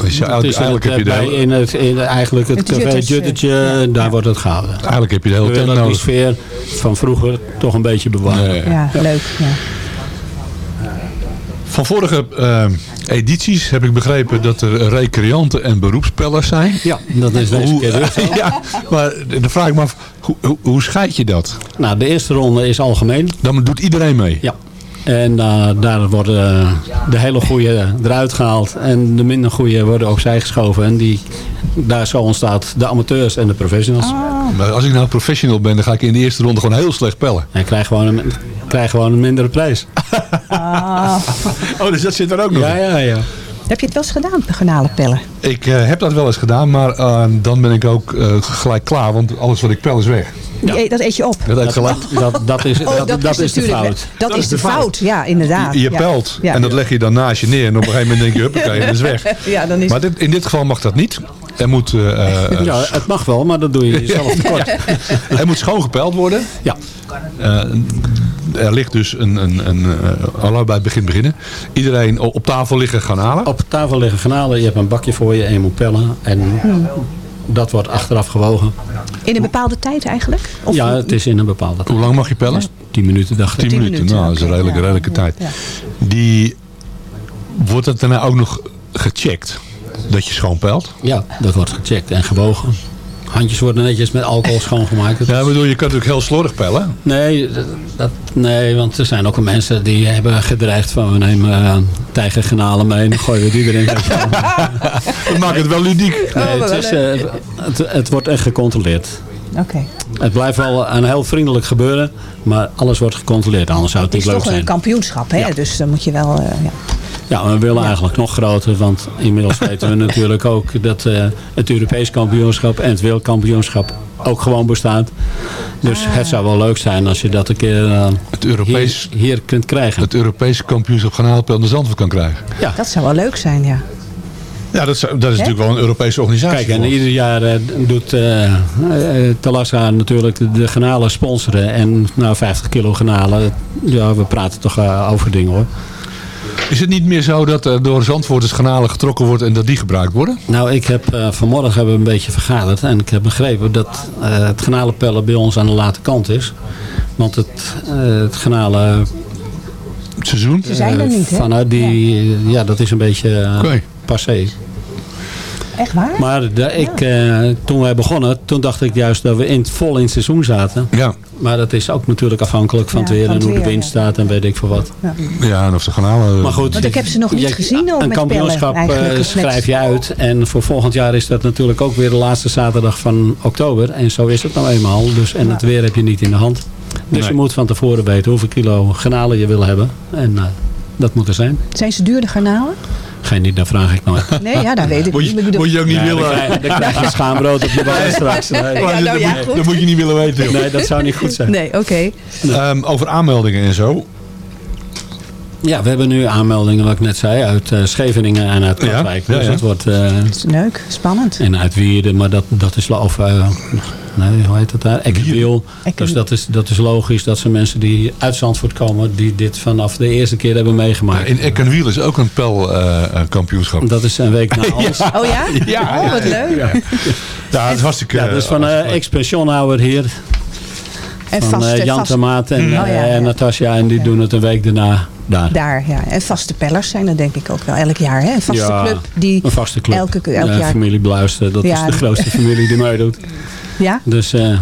[SPEAKER 8] Dus
[SPEAKER 11] Het
[SPEAKER 8] eigenlijk,
[SPEAKER 11] is in
[SPEAKER 8] eigenlijk,
[SPEAKER 11] het,
[SPEAKER 8] heb je de
[SPEAKER 11] bij-
[SPEAKER 8] hele,
[SPEAKER 11] in het, in eigenlijk het
[SPEAKER 10] Het
[SPEAKER 11] café
[SPEAKER 10] eh,
[SPEAKER 11] Juttetje, daar wordt het gehouden.
[SPEAKER 8] eigenlijk heb je de hele tent
[SPEAKER 11] willen die
[SPEAKER 8] nodig.
[SPEAKER 11] sfeer van vroeger toch een beetje bewaren.
[SPEAKER 8] Ja, ja.
[SPEAKER 10] Ja, leuk. Ja.
[SPEAKER 8] Van vorige eh, edities heb ik begrepen dat er recreanten en beroepspellers zijn.
[SPEAKER 11] Ja, dat is deze
[SPEAKER 8] Hoe,
[SPEAKER 11] keer
[SPEAKER 8] ja, maar dan vraag ik me af, hoe, hoe, hoe scheid je dat?
[SPEAKER 11] Nou, de eerste ronde is algemeen.
[SPEAKER 8] Dan doet iedereen mee.
[SPEAKER 11] Ja. En eh, daar worden eh, de hele goede eruit gehaald. En de minder goede worden opzij geschoven. En die, daar zo ontstaat de amateurs en de professionals.
[SPEAKER 8] Maar als ik nou professional ben, dan ga ik in de eerste ronde gewoon heel slecht pellen.
[SPEAKER 11] En krijg gewoon een, krijg gewoon een mindere prijs.
[SPEAKER 8] Oh, dus dat zit er ook nog
[SPEAKER 11] Ja,
[SPEAKER 8] in.
[SPEAKER 11] ja, ja.
[SPEAKER 10] Heb je het wel eens gedaan, garnalenpellen?
[SPEAKER 8] Ik eh, heb dat wel eens gedaan, maar eh, dan ben ik ook eh, gelijk klaar, want alles wat ik pel is weg.
[SPEAKER 10] Die eet- Dat eet je op.
[SPEAKER 8] Dat eet gelijk.
[SPEAKER 11] Dat, dat is,
[SPEAKER 10] Oh,
[SPEAKER 11] dat, dat is de
[SPEAKER 10] natuurlijk-
[SPEAKER 11] fout.
[SPEAKER 10] Dat, is de fout, ja, inderdaad.
[SPEAKER 8] Je, je
[SPEAKER 10] ja.
[SPEAKER 8] pelt
[SPEAKER 10] Ja.
[SPEAKER 8] en dat leg je dan naast je neer en op een gegeven moment denk je, huppakee, dat is weg.
[SPEAKER 10] Ja, dan is
[SPEAKER 8] Maar dit, in dit geval mag dat niet. Er moet, eh, eh,
[SPEAKER 11] Ja, het mag wel, maar dat doe je jezelf tekort.
[SPEAKER 8] er moet schoon gepeld worden.
[SPEAKER 11] Ja.
[SPEAKER 8] Eh, er ligt dus een, een, een bij het begin beginnen. Iedereen op tafel liggen gaan halen.
[SPEAKER 11] Op tafel liggen granalen, je hebt een bakje voor je en je moet pellen. En dat wordt achteraf gewogen.
[SPEAKER 10] In een bepaalde tijd eigenlijk? Of
[SPEAKER 11] ja, het is in een bepaalde tijd.
[SPEAKER 8] Hoe lang mag je pellen?
[SPEAKER 11] 10 minuten dacht ik.
[SPEAKER 8] 10 minuten.
[SPEAKER 10] minuten,
[SPEAKER 8] Nou, dat is een redelijke,
[SPEAKER 10] ja.
[SPEAKER 8] redelijke tijd.
[SPEAKER 10] Ja.
[SPEAKER 8] Die, wordt het daarna ook nog gecheckt? Dat je schoon pelt?
[SPEAKER 11] Ja, dat wordt gecheckt en gewogen. Handjes worden netjes met alcohol schoongemaakt. Dat
[SPEAKER 8] Ja, bedoel, je kan natuurlijk heel slordig pellen.
[SPEAKER 11] Nee, dat- dat, nee, want er zijn ook mensen die hebben gedreigd van we nemen uh, tijgergranalen mee en dan gooien we die erin.
[SPEAKER 8] Dat maakt het wel ludiek.
[SPEAKER 11] Nee, het, is, eh, het, het wordt echt gecontroleerd.
[SPEAKER 10] Oké.
[SPEAKER 11] Het blijft wel een heel vriendelijk gebeuren, maar alles wordt gecontroleerd. Anders zou het
[SPEAKER 10] Het is
[SPEAKER 11] niet leuk
[SPEAKER 10] toch een
[SPEAKER 11] zijn.
[SPEAKER 10] kampioenschap, hè?
[SPEAKER 11] Ja.
[SPEAKER 10] Dus dan moet je wel... eh, ja.
[SPEAKER 11] Ja, we willen eigenlijk nog groter, want inmiddels weten we natuurlijk ook dat eh, het Europees kampioenschap en het wereldkampioenschap ook gewoon bestaat. Dus het zou wel leuk zijn als je dat een keer eh,
[SPEAKER 8] Het Europees,
[SPEAKER 11] hier, hier kunt krijgen.
[SPEAKER 8] het Europese kampioenschap garnalenpel de Zandvoort kan krijgen.
[SPEAKER 10] Dat zou wel leuk zijn, ja.
[SPEAKER 8] Ja, dat is, dat is natuurlijk wel een Europese organisatie.
[SPEAKER 11] Kijk, en ieder jaar eh, doet eh eh, Talassa natuurlijk de, de granalen sponsoren. En nou, 50 kilo granalen, ja, we praten toch over dingen hoor.
[SPEAKER 8] Is het niet meer zo dat er door Zandvoorters garnalen getrokken wordt en dat die gebruikt worden?
[SPEAKER 11] Nou, ik heb eh, vanmorgen hebben we een beetje vergaderd. En ik heb begrepen dat eh, het granalenpellen bij ons aan de late kant is. Want het, eh het granalen...
[SPEAKER 8] Het seizoen?
[SPEAKER 10] Ze zijn er niet, hè?
[SPEAKER 11] Vanuit die, ja. dat is een beetje
[SPEAKER 8] Oké.
[SPEAKER 11] Passé.
[SPEAKER 10] Echt waar?
[SPEAKER 11] Maar de, ik, eh, toen wij begonnen, toen dacht ik juist dat we in, vol in het seizoen zaten.
[SPEAKER 8] Ja.
[SPEAKER 11] Maar dat is ook natuurlijk afhankelijk van
[SPEAKER 10] Ja,
[SPEAKER 11] het weer en
[SPEAKER 10] het
[SPEAKER 11] hoe de wind
[SPEAKER 10] ja.
[SPEAKER 11] staat en weet ik veel wat.
[SPEAKER 8] Ja, en of de garnalen...
[SPEAKER 11] Maar goed,
[SPEAKER 10] Want ik heb ze nog niet
[SPEAKER 11] je-
[SPEAKER 10] gezien, ook
[SPEAKER 11] Een
[SPEAKER 10] met
[SPEAKER 11] kampioenschap
[SPEAKER 10] pellen,
[SPEAKER 11] eh, schrijf je uit. En voor volgend jaar is dat natuurlijk ook weer de laatste zaterdag van oktober. En zo is het nou eenmaal. Dus, en het weer heb je niet in de hand. Dus
[SPEAKER 8] Nee.
[SPEAKER 11] je moet van tevoren weten hoeveel kilo granalen je wil hebben. En eh, dat moet er zijn.
[SPEAKER 10] Zijn ze duur, de garnalen?
[SPEAKER 11] Geen niet, daar vraag ik nooit.
[SPEAKER 10] Nee, ja, dat weet ik
[SPEAKER 8] Moet
[SPEAKER 10] niet.
[SPEAKER 8] je,
[SPEAKER 10] bedoel-
[SPEAKER 8] moet je ook niet
[SPEAKER 11] Nee,
[SPEAKER 8] willen...
[SPEAKER 11] dan, krijg, dan krijg je schaambrood op je straks. Nee.
[SPEAKER 10] Ja,
[SPEAKER 8] dat,
[SPEAKER 10] nou ja,
[SPEAKER 8] moet,
[SPEAKER 10] goed.
[SPEAKER 8] dat moet je niet willen weten. joh.
[SPEAKER 11] nee, dat zou niet goed zijn.
[SPEAKER 10] Nee, oké.
[SPEAKER 8] Ehm, over aanmeldingen en zo.
[SPEAKER 11] Ja, we hebben nu aanmeldingen, wat ik net zei, uit eh, Scheveningen en uit
[SPEAKER 8] Ja,
[SPEAKER 11] Katwijk.
[SPEAKER 8] ja,
[SPEAKER 11] Dus
[SPEAKER 8] ja.
[SPEAKER 11] het wordt... eh,
[SPEAKER 10] Dat is leuk, spannend.
[SPEAKER 11] En uit Wierden, maar dat, dat is... Of, eh, nee, hoe heet dat daar? Ekkerwiel.
[SPEAKER 10] Ekkerwiel.
[SPEAKER 11] Dus dat is, dat is logisch dat ze mensen die uit Zandvoort komen... die dit vanaf de eerste keer hebben meegemaakt.
[SPEAKER 8] In Eck en Wiel is ook een pelkampioenschap.
[SPEAKER 11] Dat is een week na ons.
[SPEAKER 10] Oh ja?
[SPEAKER 8] Ja,
[SPEAKER 10] Oh, wat leuk.
[SPEAKER 8] ja. ja, dat is hartstikke...
[SPEAKER 11] Ja, dat is van
[SPEAKER 8] eh,
[SPEAKER 11] uh, ex-pensionhouder hier.
[SPEAKER 10] En
[SPEAKER 11] Van
[SPEAKER 10] vaste,
[SPEAKER 11] eh, Jan
[SPEAKER 10] vaste-
[SPEAKER 11] de Maat en,
[SPEAKER 10] Oh, ja,
[SPEAKER 11] eh,
[SPEAKER 10] ja.
[SPEAKER 11] en Natasja. En die doen het een week daarna daar.
[SPEAKER 10] Daar, ja. En vaste pellers zijn er denk ik ook wel elk jaar. Hè? Een vaste
[SPEAKER 11] Ja,
[SPEAKER 10] club die
[SPEAKER 11] Een vaste club.
[SPEAKER 10] elke, elk
[SPEAKER 11] Eh,
[SPEAKER 10] jaar...
[SPEAKER 11] Familie Bluister, dat
[SPEAKER 10] Ja.
[SPEAKER 11] is de grootste familie die meedoet.
[SPEAKER 10] Ja?
[SPEAKER 11] Dus eh,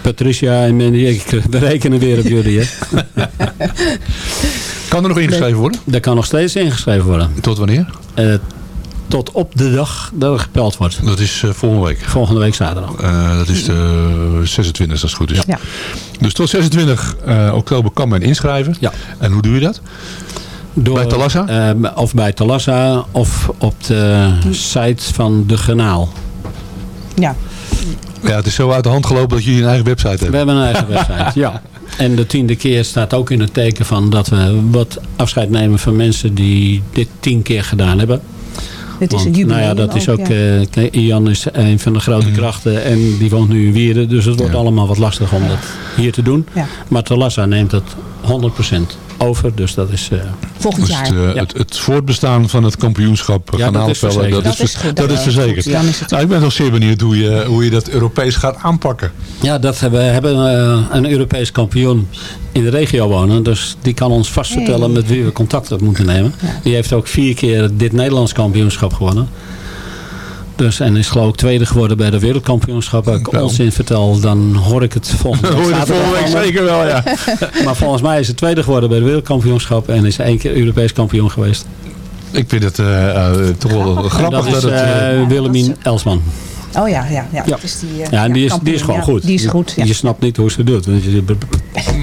[SPEAKER 11] Patricia en Mandy, ik, we rekenen weer op jullie. Hè.
[SPEAKER 8] Kan er nog ingeschreven worden?
[SPEAKER 11] Daar kan nog steeds ingeschreven worden.
[SPEAKER 8] Tot wanneer?
[SPEAKER 11] Eh, tot op de dag dat er gepeld wordt.
[SPEAKER 8] Dat is eh, volgende week.
[SPEAKER 11] Volgende week zaterdag.
[SPEAKER 8] Eh, dat is de 26 als het goed is.
[SPEAKER 10] Ja.
[SPEAKER 8] Dus tot 26 eh, oktober kan men inschrijven.
[SPEAKER 11] Ja.
[SPEAKER 8] En hoe doe je dat?
[SPEAKER 11] Door,
[SPEAKER 8] Bij Talassa?
[SPEAKER 11] eh, of bij Talassa of op de site van De Genaal.
[SPEAKER 10] Ja.
[SPEAKER 8] Ja, het is zo uit de hand gelopen dat jullie een eigen website
[SPEAKER 11] We
[SPEAKER 8] hebben.
[SPEAKER 11] hebben een eigen website, ja. En de tiende keer staat ook in het teken van dat we wat afscheid nemen van mensen die dit tien keer gedaan hebben.
[SPEAKER 10] Het is een
[SPEAKER 11] Want,
[SPEAKER 10] jubileum
[SPEAKER 11] Nou ja, dat is
[SPEAKER 10] ook, ja.
[SPEAKER 11] eh, Ian is een van de grote krachten en die woont nu in Wieren. Dus het wordt allemaal wat lastig om dat hier te doen.
[SPEAKER 10] Ja.
[SPEAKER 11] Maar Talassa neemt het 100% over. Dus dat is... eh,
[SPEAKER 10] Volgend
[SPEAKER 8] Dus
[SPEAKER 10] jaar.
[SPEAKER 8] het, eh, het, het voortbestaan van het kampioenschap
[SPEAKER 11] Ja, dat is verzekerd.
[SPEAKER 8] dat,
[SPEAKER 10] Dat
[SPEAKER 8] is,
[SPEAKER 10] is goed,
[SPEAKER 8] dat
[SPEAKER 10] dat
[SPEAKER 8] is
[SPEAKER 10] is
[SPEAKER 8] verzekerd.
[SPEAKER 10] is het
[SPEAKER 8] Nou, ik ben toch zeer benieuwd hoe je, hoe je dat Europees gaat aanpakken.
[SPEAKER 11] Ja, dat hebben, we hebben eh, een Europees kampioen in de regio wonen. Dus die kan ons vast
[SPEAKER 10] Hey.
[SPEAKER 11] vertellen met wie we contact op moeten nemen. Die heeft ook vier keer dit Nederlands kampioenschap gewonnen. Dus, en is geloof ik tweede geworden bij de wereldkampioenschap. Als ik onzin vertel, dan hoor ik het volgende
[SPEAKER 8] Dat
[SPEAKER 11] week.
[SPEAKER 8] hoor je volgende week zeker wel, ja.
[SPEAKER 11] Maar volgens mij is het tweede geworden bij de wereldkampioenschap. En is één keer Europees kampioen geweest.
[SPEAKER 8] Ik vind het eh, eh, toch wel grappig
[SPEAKER 11] dat is
[SPEAKER 8] dat het... eh,
[SPEAKER 11] eh, Willemien Elsman.
[SPEAKER 10] Oh ja, ja, ja.
[SPEAKER 11] Ja.
[SPEAKER 10] Dat is die, eh,
[SPEAKER 11] Ja, en die is, die is gewoon
[SPEAKER 10] ja.
[SPEAKER 11] goed.
[SPEAKER 10] Die is goed, ja.
[SPEAKER 11] Je snapt niet hoe ze het doet. Want je-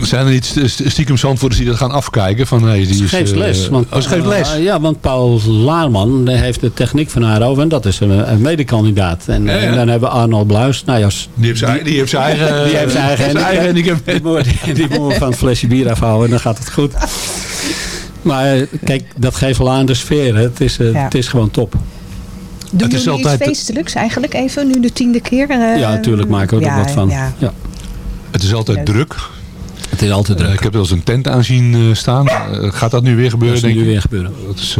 [SPEAKER 8] zijn er niet st- stiekem zandvoerders die dat gaan afkijken? Van, hey, die
[SPEAKER 11] Ze
[SPEAKER 8] is,
[SPEAKER 11] geeft
[SPEAKER 8] eh,
[SPEAKER 11] les. Want,
[SPEAKER 8] oh, ze geeft les.
[SPEAKER 11] eh, ja, want Paul Laarman heeft de techniek van haar over. En dat is een, een medekandidaat. En,
[SPEAKER 8] Ja, ja.
[SPEAKER 11] en dan hebben we Arnold Bluis. Nou ja,
[SPEAKER 8] die heeft zijn die heeft zijn eigen...
[SPEAKER 11] die heeft zijn eigen. Die moet, die moet van het flesje bier afhouden. En dan gaat het goed. Maar kijk, dat geeft wel aan de sfeer. hè. Het is,
[SPEAKER 10] Ja.
[SPEAKER 11] het is gewoon top.
[SPEAKER 10] Doen
[SPEAKER 8] Het is
[SPEAKER 10] jullie
[SPEAKER 8] altijd-
[SPEAKER 10] iets feestelijks eigenlijk even, nu de tiende keer? eh,
[SPEAKER 11] ja, natuurlijk maken we er
[SPEAKER 10] ja,
[SPEAKER 11] wat van.
[SPEAKER 10] Ja.
[SPEAKER 11] Ja.
[SPEAKER 8] Het is altijd
[SPEAKER 10] Leuk.
[SPEAKER 8] druk.
[SPEAKER 11] Het is altijd
[SPEAKER 8] Eh,
[SPEAKER 11] druk.
[SPEAKER 8] ik heb wel eens een tent aanzien eh, staan. Eh, gaat dat nu weer
[SPEAKER 11] dat
[SPEAKER 8] gebeuren,
[SPEAKER 11] is
[SPEAKER 8] denk
[SPEAKER 11] nu weer gebeuren.
[SPEAKER 8] Dat is,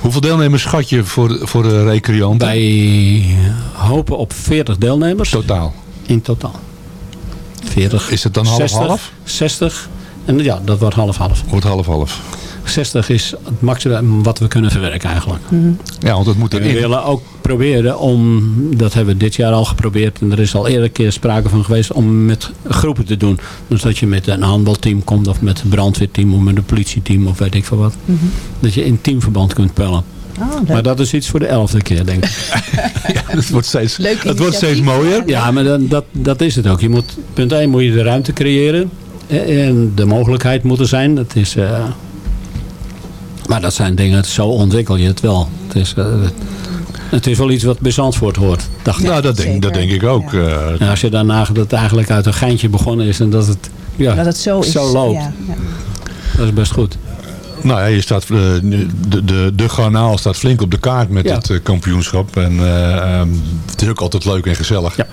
[SPEAKER 8] Hoeveel deelnemers schat je voor, voor de recreanten?
[SPEAKER 11] Wij hopen op 40 deelnemers
[SPEAKER 8] Totaal.
[SPEAKER 11] in totaal. 40.
[SPEAKER 8] Is het dan
[SPEAKER 11] 60,
[SPEAKER 8] half-half?
[SPEAKER 11] 60. En ja, dat wordt half-half.
[SPEAKER 8] Wordt half-half.
[SPEAKER 11] 60 is het maximum wat we kunnen verwerken eigenlijk.
[SPEAKER 8] Ja, want het moet
[SPEAKER 11] En we
[SPEAKER 8] erin.
[SPEAKER 11] willen ook proberen om, dat hebben we dit jaar al geprobeerd. En er is al eerder keer sprake van geweest om met groepen te doen. Dus dat je met een handbalteam komt of met een brandweerteam of met een politieteam of weet ik veel wat. Dat je in teamverband kunt pellen.
[SPEAKER 10] Oh, leuk.
[SPEAKER 11] Maar dat is iets voor de elfde keer denk ik.
[SPEAKER 8] Het wordt steeds,
[SPEAKER 10] Leuk
[SPEAKER 8] wordt steeds mooier.
[SPEAKER 11] Ja, maar dan, dat, dat is het ook. Je moet, punt 1 moet je de ruimte creëren. eh, En de mogelijkheid moet er zijn. Dat is, eh, maar dat zijn dingen, zo ontwikkel je het wel. Het is, eh, het is wel iets wat bij Zandvoort hoort, dacht ik.
[SPEAKER 8] Nou, dat denk, dat denk ik ook. eh.
[SPEAKER 11] Als je daarna dat het eigenlijk uit een geintje begonnen is en dat het, ja,
[SPEAKER 10] Dat het zo is.
[SPEAKER 11] loopt,
[SPEAKER 10] Ja, ja.
[SPEAKER 11] dat is best goed.
[SPEAKER 8] Nou ja, je staat, eh, de, de, de garnaal staat flink op de kaart met
[SPEAKER 11] Ja.
[SPEAKER 8] het kampioenschap. En eh, ehm, het is ook altijd leuk en gezellig.
[SPEAKER 11] Ja.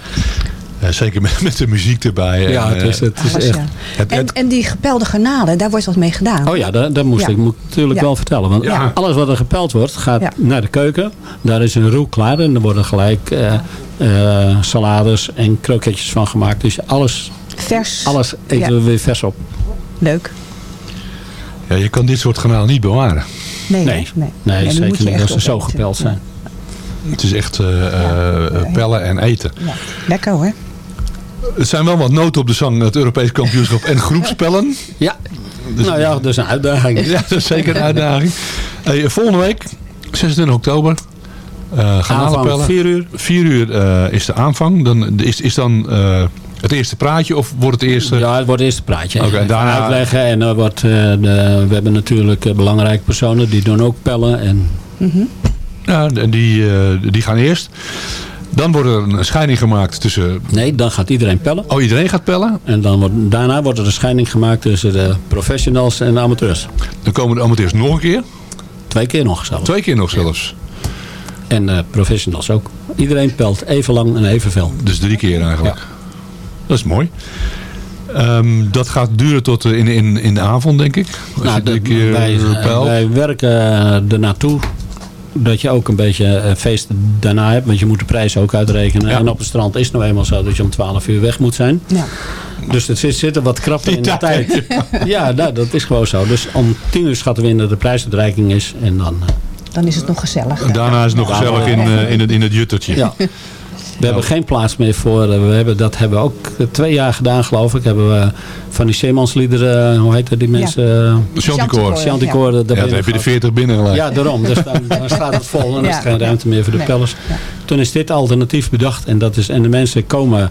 [SPEAKER 8] Zeker met, met de muziek erbij.
[SPEAKER 11] Ja,
[SPEAKER 8] En,
[SPEAKER 11] het is,
[SPEAKER 8] eh,
[SPEAKER 11] het is echt...
[SPEAKER 10] ja.
[SPEAKER 8] het-
[SPEAKER 10] En,
[SPEAKER 8] het-
[SPEAKER 10] en die gepelde garnalen, daar wordt wat mee gedaan.
[SPEAKER 11] Oh ja, dat, dat moest
[SPEAKER 10] Ja.
[SPEAKER 11] ik moet natuurlijk
[SPEAKER 10] Ja.
[SPEAKER 11] wel vertellen. Want
[SPEAKER 8] Ja.
[SPEAKER 11] alles wat er gepeld wordt, gaat
[SPEAKER 10] Ja.
[SPEAKER 11] naar de keuken. Daar is een roe klaar en er worden gelijk eh, eh, salades en kroketjes van gemaakt. Dus alles,
[SPEAKER 10] Vers.
[SPEAKER 11] alles eten
[SPEAKER 10] Ja.
[SPEAKER 11] we weer vers op.
[SPEAKER 10] Leuk.
[SPEAKER 8] ja, je kan dit soort garnaal niet bewaren.
[SPEAKER 10] Nee,
[SPEAKER 11] Nee,
[SPEAKER 10] nee.
[SPEAKER 11] zeker niet
[SPEAKER 10] echt
[SPEAKER 11] als ze zo gepeld zijn.
[SPEAKER 8] Het is echt eh, eh, pellen en eten.
[SPEAKER 10] Ja. Lekker hoor.
[SPEAKER 8] Het zijn wel wat noten op de zang, het Europees kampioenschap en groepspellen.
[SPEAKER 11] Ja, nou ja, dat is een uitdaging.
[SPEAKER 8] Ja, dat is zeker een uitdaging. Hey, volgende week, 26 oktober, eh
[SPEAKER 11] Aanvang
[SPEAKER 8] garnalenpellen.
[SPEAKER 11] 4 uur.
[SPEAKER 8] 4 uur eh, is de aanvang. Dan is, is dan eh, het eerste praatje of wordt het eerste...
[SPEAKER 11] Ja, het wordt eerst een praatje.
[SPEAKER 8] Oké, daarna-
[SPEAKER 11] Uitleggen en er wordt, eh, de, we hebben natuurlijk belangrijke personen die doen ook pellen. En
[SPEAKER 8] Ja, en die, eh, die gaan eerst. Dan wordt er een scheiding gemaakt tussen...
[SPEAKER 11] nee, dan gaat iedereen pellen.
[SPEAKER 8] Oh, iedereen gaat pellen.
[SPEAKER 11] En dan wordt, daarna wordt er een scheiding gemaakt tussen de professionals en de amateurs.
[SPEAKER 8] Dan komen de amateurs nog een keer.
[SPEAKER 11] Twee keer nog zelfs.
[SPEAKER 8] Twee keer nog zelfs.
[SPEAKER 11] En de professionals ook. Iedereen pelt even lang en even veel.
[SPEAKER 8] Dus drie keer eigenlijk. Dat is mooi. Ehm, dat gaat duren tot eh, in, in, in de avond, denk ik. Als
[SPEAKER 11] Nou, de-
[SPEAKER 8] keer
[SPEAKER 11] wij,
[SPEAKER 8] pelt.
[SPEAKER 11] wij werken eh, er naartoe dat je ook een beetje eh, feest daarna hebt. Want je moet de prijs ook uitrekenen.
[SPEAKER 8] Ja.
[SPEAKER 11] En op het strand is het nou eenmaal zo dat je om 12 uur weg moet zijn.
[SPEAKER 10] Ja.
[SPEAKER 11] Dus het zit, zit er wat
[SPEAKER 8] Die
[SPEAKER 11] in de
[SPEAKER 8] tijd.
[SPEAKER 11] Ja, nou, dat is gewoon zo. Dus om 10 uur schatten we in dat de prijsuitreiking is. En dan... eh,
[SPEAKER 10] Dan is het nog gezellig.
[SPEAKER 8] Daarna is het nog gezellig in, eh, in, het, in het juttertje.
[SPEAKER 11] Ja. We hebben geen plaats meer voor. eh, We hebben, dat hebben we ook eh, twee jaar gedaan, geloof ik. Hebben we van die Zeemansliederen, hoe heet die mensen? Ja.
[SPEAKER 8] Chanticoor. Ja, dan heb je de
[SPEAKER 11] gehad.
[SPEAKER 8] 40 binnen gelijk.
[SPEAKER 11] Ja, daarom. Dus dan, dan staat het vol en dan is er
[SPEAKER 10] Ja.
[SPEAKER 11] geen ruimte meer voor de
[SPEAKER 10] Nee.
[SPEAKER 11] pellers.
[SPEAKER 10] Ja.
[SPEAKER 11] Toen is dit alternatief bedacht. En, dat is, en de mensen komen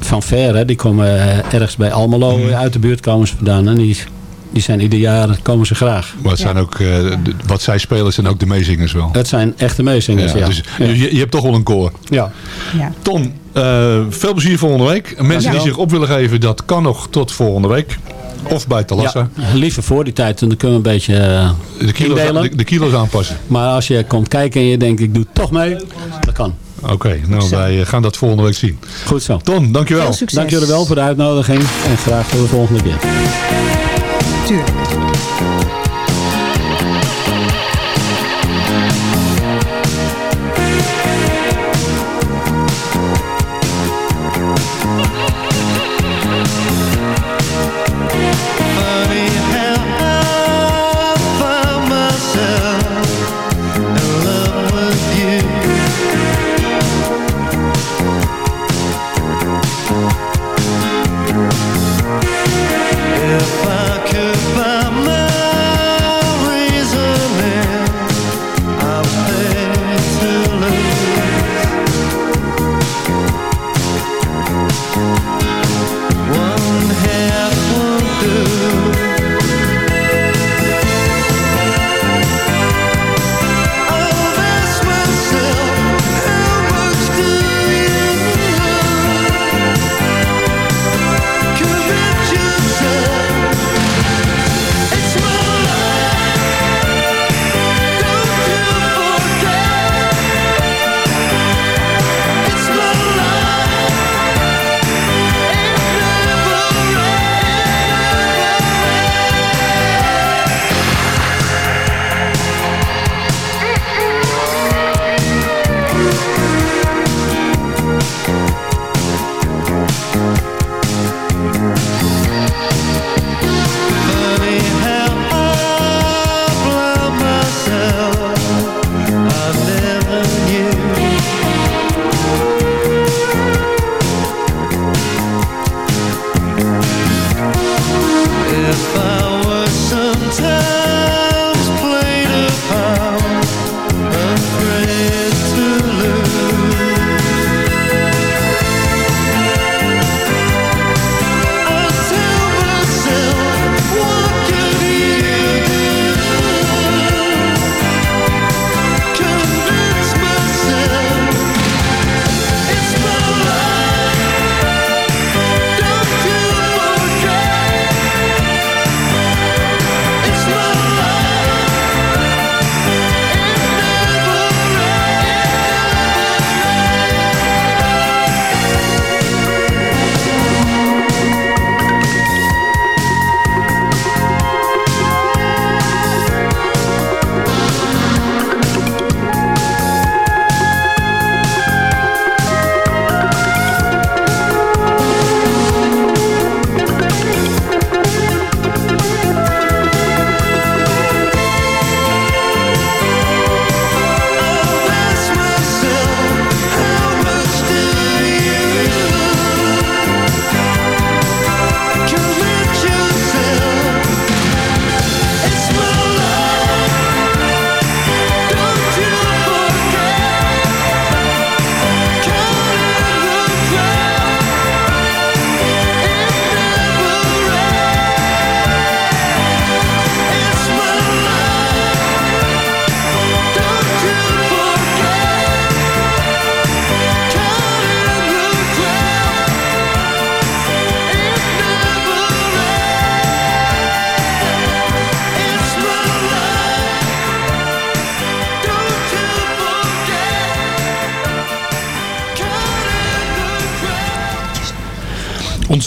[SPEAKER 11] van ver. Hè, die komen eh, ergens bij Almelo
[SPEAKER 8] Mhm.
[SPEAKER 11] uit de buurt komen ze vandaan. En die die zijn ieder jaar, komen ze graag.
[SPEAKER 8] Maar het zijn ook, eh, wat zij spelen zijn ook de meezingers wel.
[SPEAKER 11] Het zijn echte meezingers, ja.
[SPEAKER 8] Dus
[SPEAKER 11] Ja.
[SPEAKER 8] Je, je hebt toch wel een koor.
[SPEAKER 11] Ja.
[SPEAKER 6] Ja.
[SPEAKER 8] Ton, eh, veel plezier volgende week. Mensen die zich op willen geven, dat kan nog tot volgende week. Of bij Talassa.
[SPEAKER 11] Ja, liever voor die tijd, en dan kunnen we een beetje eh,
[SPEAKER 8] De kilo's,
[SPEAKER 11] indelen.
[SPEAKER 8] de, de kilo's aanpassen.
[SPEAKER 11] Maar als je komt kijken en je denkt, ik doe toch mee, dat kan.
[SPEAKER 8] Oké, nou wij eh, gaan dat volgende week zien.
[SPEAKER 11] Goed zo.
[SPEAKER 8] Ton, dankjewel.
[SPEAKER 11] Dank jullie wel voor de uitnodiging en graag voor de volgende keer.
[SPEAKER 6] Tuurlijk.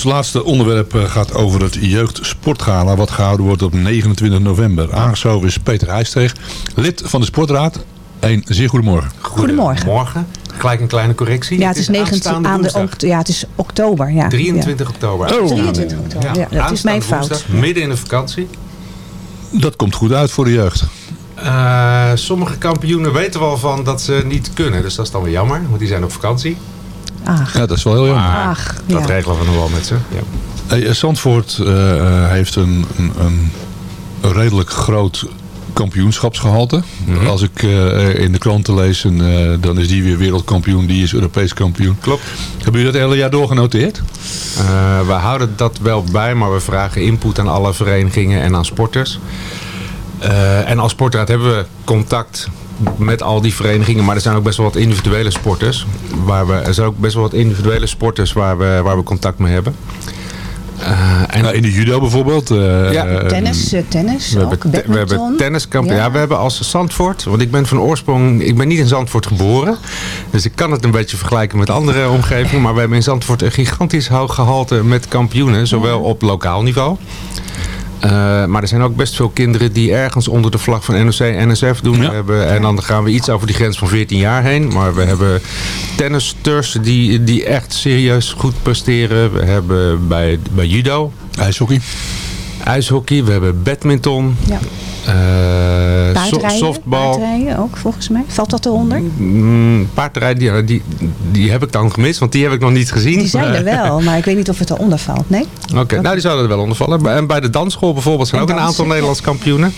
[SPEAKER 8] Laatste onderwerp eh, gaat over het jeugdsportgala wat gehouden wordt op 29 november. Aangeschoven is Peter Heijsteeg, lid van de sportraad. Een zeer goedemorgen.
[SPEAKER 6] Goedemorgen.
[SPEAKER 12] Morgen. Gelijk een kleine correctie.
[SPEAKER 6] Ja, het is 19
[SPEAKER 12] aanstaande
[SPEAKER 6] aan de ja, het is oktober. Ja.
[SPEAKER 12] 23 oktober.
[SPEAKER 8] Oh.
[SPEAKER 6] 23 oktober, ja, dat is mijn fout.
[SPEAKER 12] woensdag, midden in de vakantie.
[SPEAKER 8] Dat komt goed uit voor de jeugd.
[SPEAKER 12] Eh, sommige kampioenen weten wel van dat ze niet kunnen. Dus dat is dan weer jammer. Want die zijn op vakantie.
[SPEAKER 6] Ach,
[SPEAKER 8] Ja, dat is wel heel jammer.
[SPEAKER 6] Ach,
[SPEAKER 12] dat
[SPEAKER 6] ja.
[SPEAKER 12] regelen we nog wel met ze. Ja.
[SPEAKER 8] Hey, eh, Zandvoort eh, eh, heeft een, een, een redelijk groot kampioenschapsgehalte.
[SPEAKER 12] Mhm.
[SPEAKER 8] Als ik eh, in de kranten lees, en, eh, dan is die weer wereldkampioen, die is Europees kampioen.
[SPEAKER 12] Klopt.
[SPEAKER 8] Hebben jullie dat hele jaar doorgenoteerd?
[SPEAKER 12] Eh, we houden dat wel bij, maar we vragen input aan alle verenigingen en aan sporters. Eh, en als sportraad hebben we contact met al die verenigingen, maar er zijn ook best wel wat individuele sporters. Waar we, er zijn ook best wel wat individuele sporters waar we, waar we contact mee hebben. Eh, en
[SPEAKER 8] Nou, in de judo bijvoorbeeld. eh,
[SPEAKER 12] Ja.
[SPEAKER 8] eh,
[SPEAKER 10] Tennis, tennis
[SPEAKER 12] we
[SPEAKER 10] ook,
[SPEAKER 12] hebben, te- we hebben
[SPEAKER 10] badminton.
[SPEAKER 12] tenniskamp. Ja.
[SPEAKER 10] Ja.
[SPEAKER 12] we hebben als Zandvoort, want ik ben van oorsprong, ik ben niet in Zandvoort geboren. Dus ik kan het een beetje vergelijken met andere omgevingen. Maar we hebben in Zandvoort een gigantisch hoog gehalte met kampioenen, zowel op lokaal niveau. Eh, maar er zijn ook best veel kinderen die ergens onder de vlag van NOC en NSF doen. We hebben, en dan gaan we iets over die grens van 14 jaar heen. Maar we hebben tennisters die, die echt serieus goed presteren. We hebben bij, bij judo.
[SPEAKER 8] IJshockey.
[SPEAKER 12] IJshockey. We hebben badminton.
[SPEAKER 10] Ja.
[SPEAKER 12] Eh,
[SPEAKER 10] Paardrijden,
[SPEAKER 12] softbal.
[SPEAKER 10] paardrijden ook volgens mij. Valt dat eronder?
[SPEAKER 12] Mm, paardrijden, ja, die, die heb ik dan gemist, want die heb ik nog niet gezien.
[SPEAKER 10] Die zijn er wel, maar ik weet niet of het eronder valt. Nee?
[SPEAKER 12] Oké, nou die zouden er wel onder vallen. En bij de dansschool bijvoorbeeld zijn
[SPEAKER 10] En
[SPEAKER 12] ook een aantal Nederlandse kampioenen.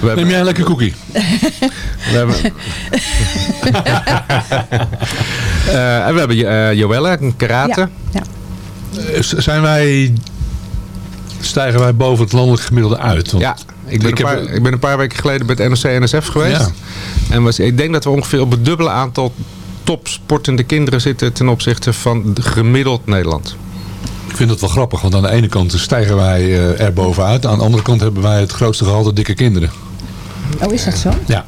[SPEAKER 12] We hebben,
[SPEAKER 8] Neem jij een lekker cookie?
[SPEAKER 12] we hebben, Eh, en we hebben eh, Joelle, een karate.
[SPEAKER 10] Ja.
[SPEAKER 8] Z- Zijn wij, stijgen wij boven het landelijk gemiddelde uit? Want
[SPEAKER 12] Ja, ik ben,
[SPEAKER 8] ik
[SPEAKER 12] een
[SPEAKER 8] heb-
[SPEAKER 12] paar, ik ben een paar weken geleden bij het NOC-NSF geweest.
[SPEAKER 8] Ja.
[SPEAKER 12] En was, ik denk dat we ongeveer op het dubbele aantal topsportende kinderen zitten ten opzichte van de gemiddeld Nederland.
[SPEAKER 8] Ik vind dat wel grappig, want aan de ene kant stijgen wij eh, er bovenuit. Aan de andere kant hebben wij het grootste gehalte dikke kinderen.
[SPEAKER 10] Oh, is dat zo?
[SPEAKER 8] Ja.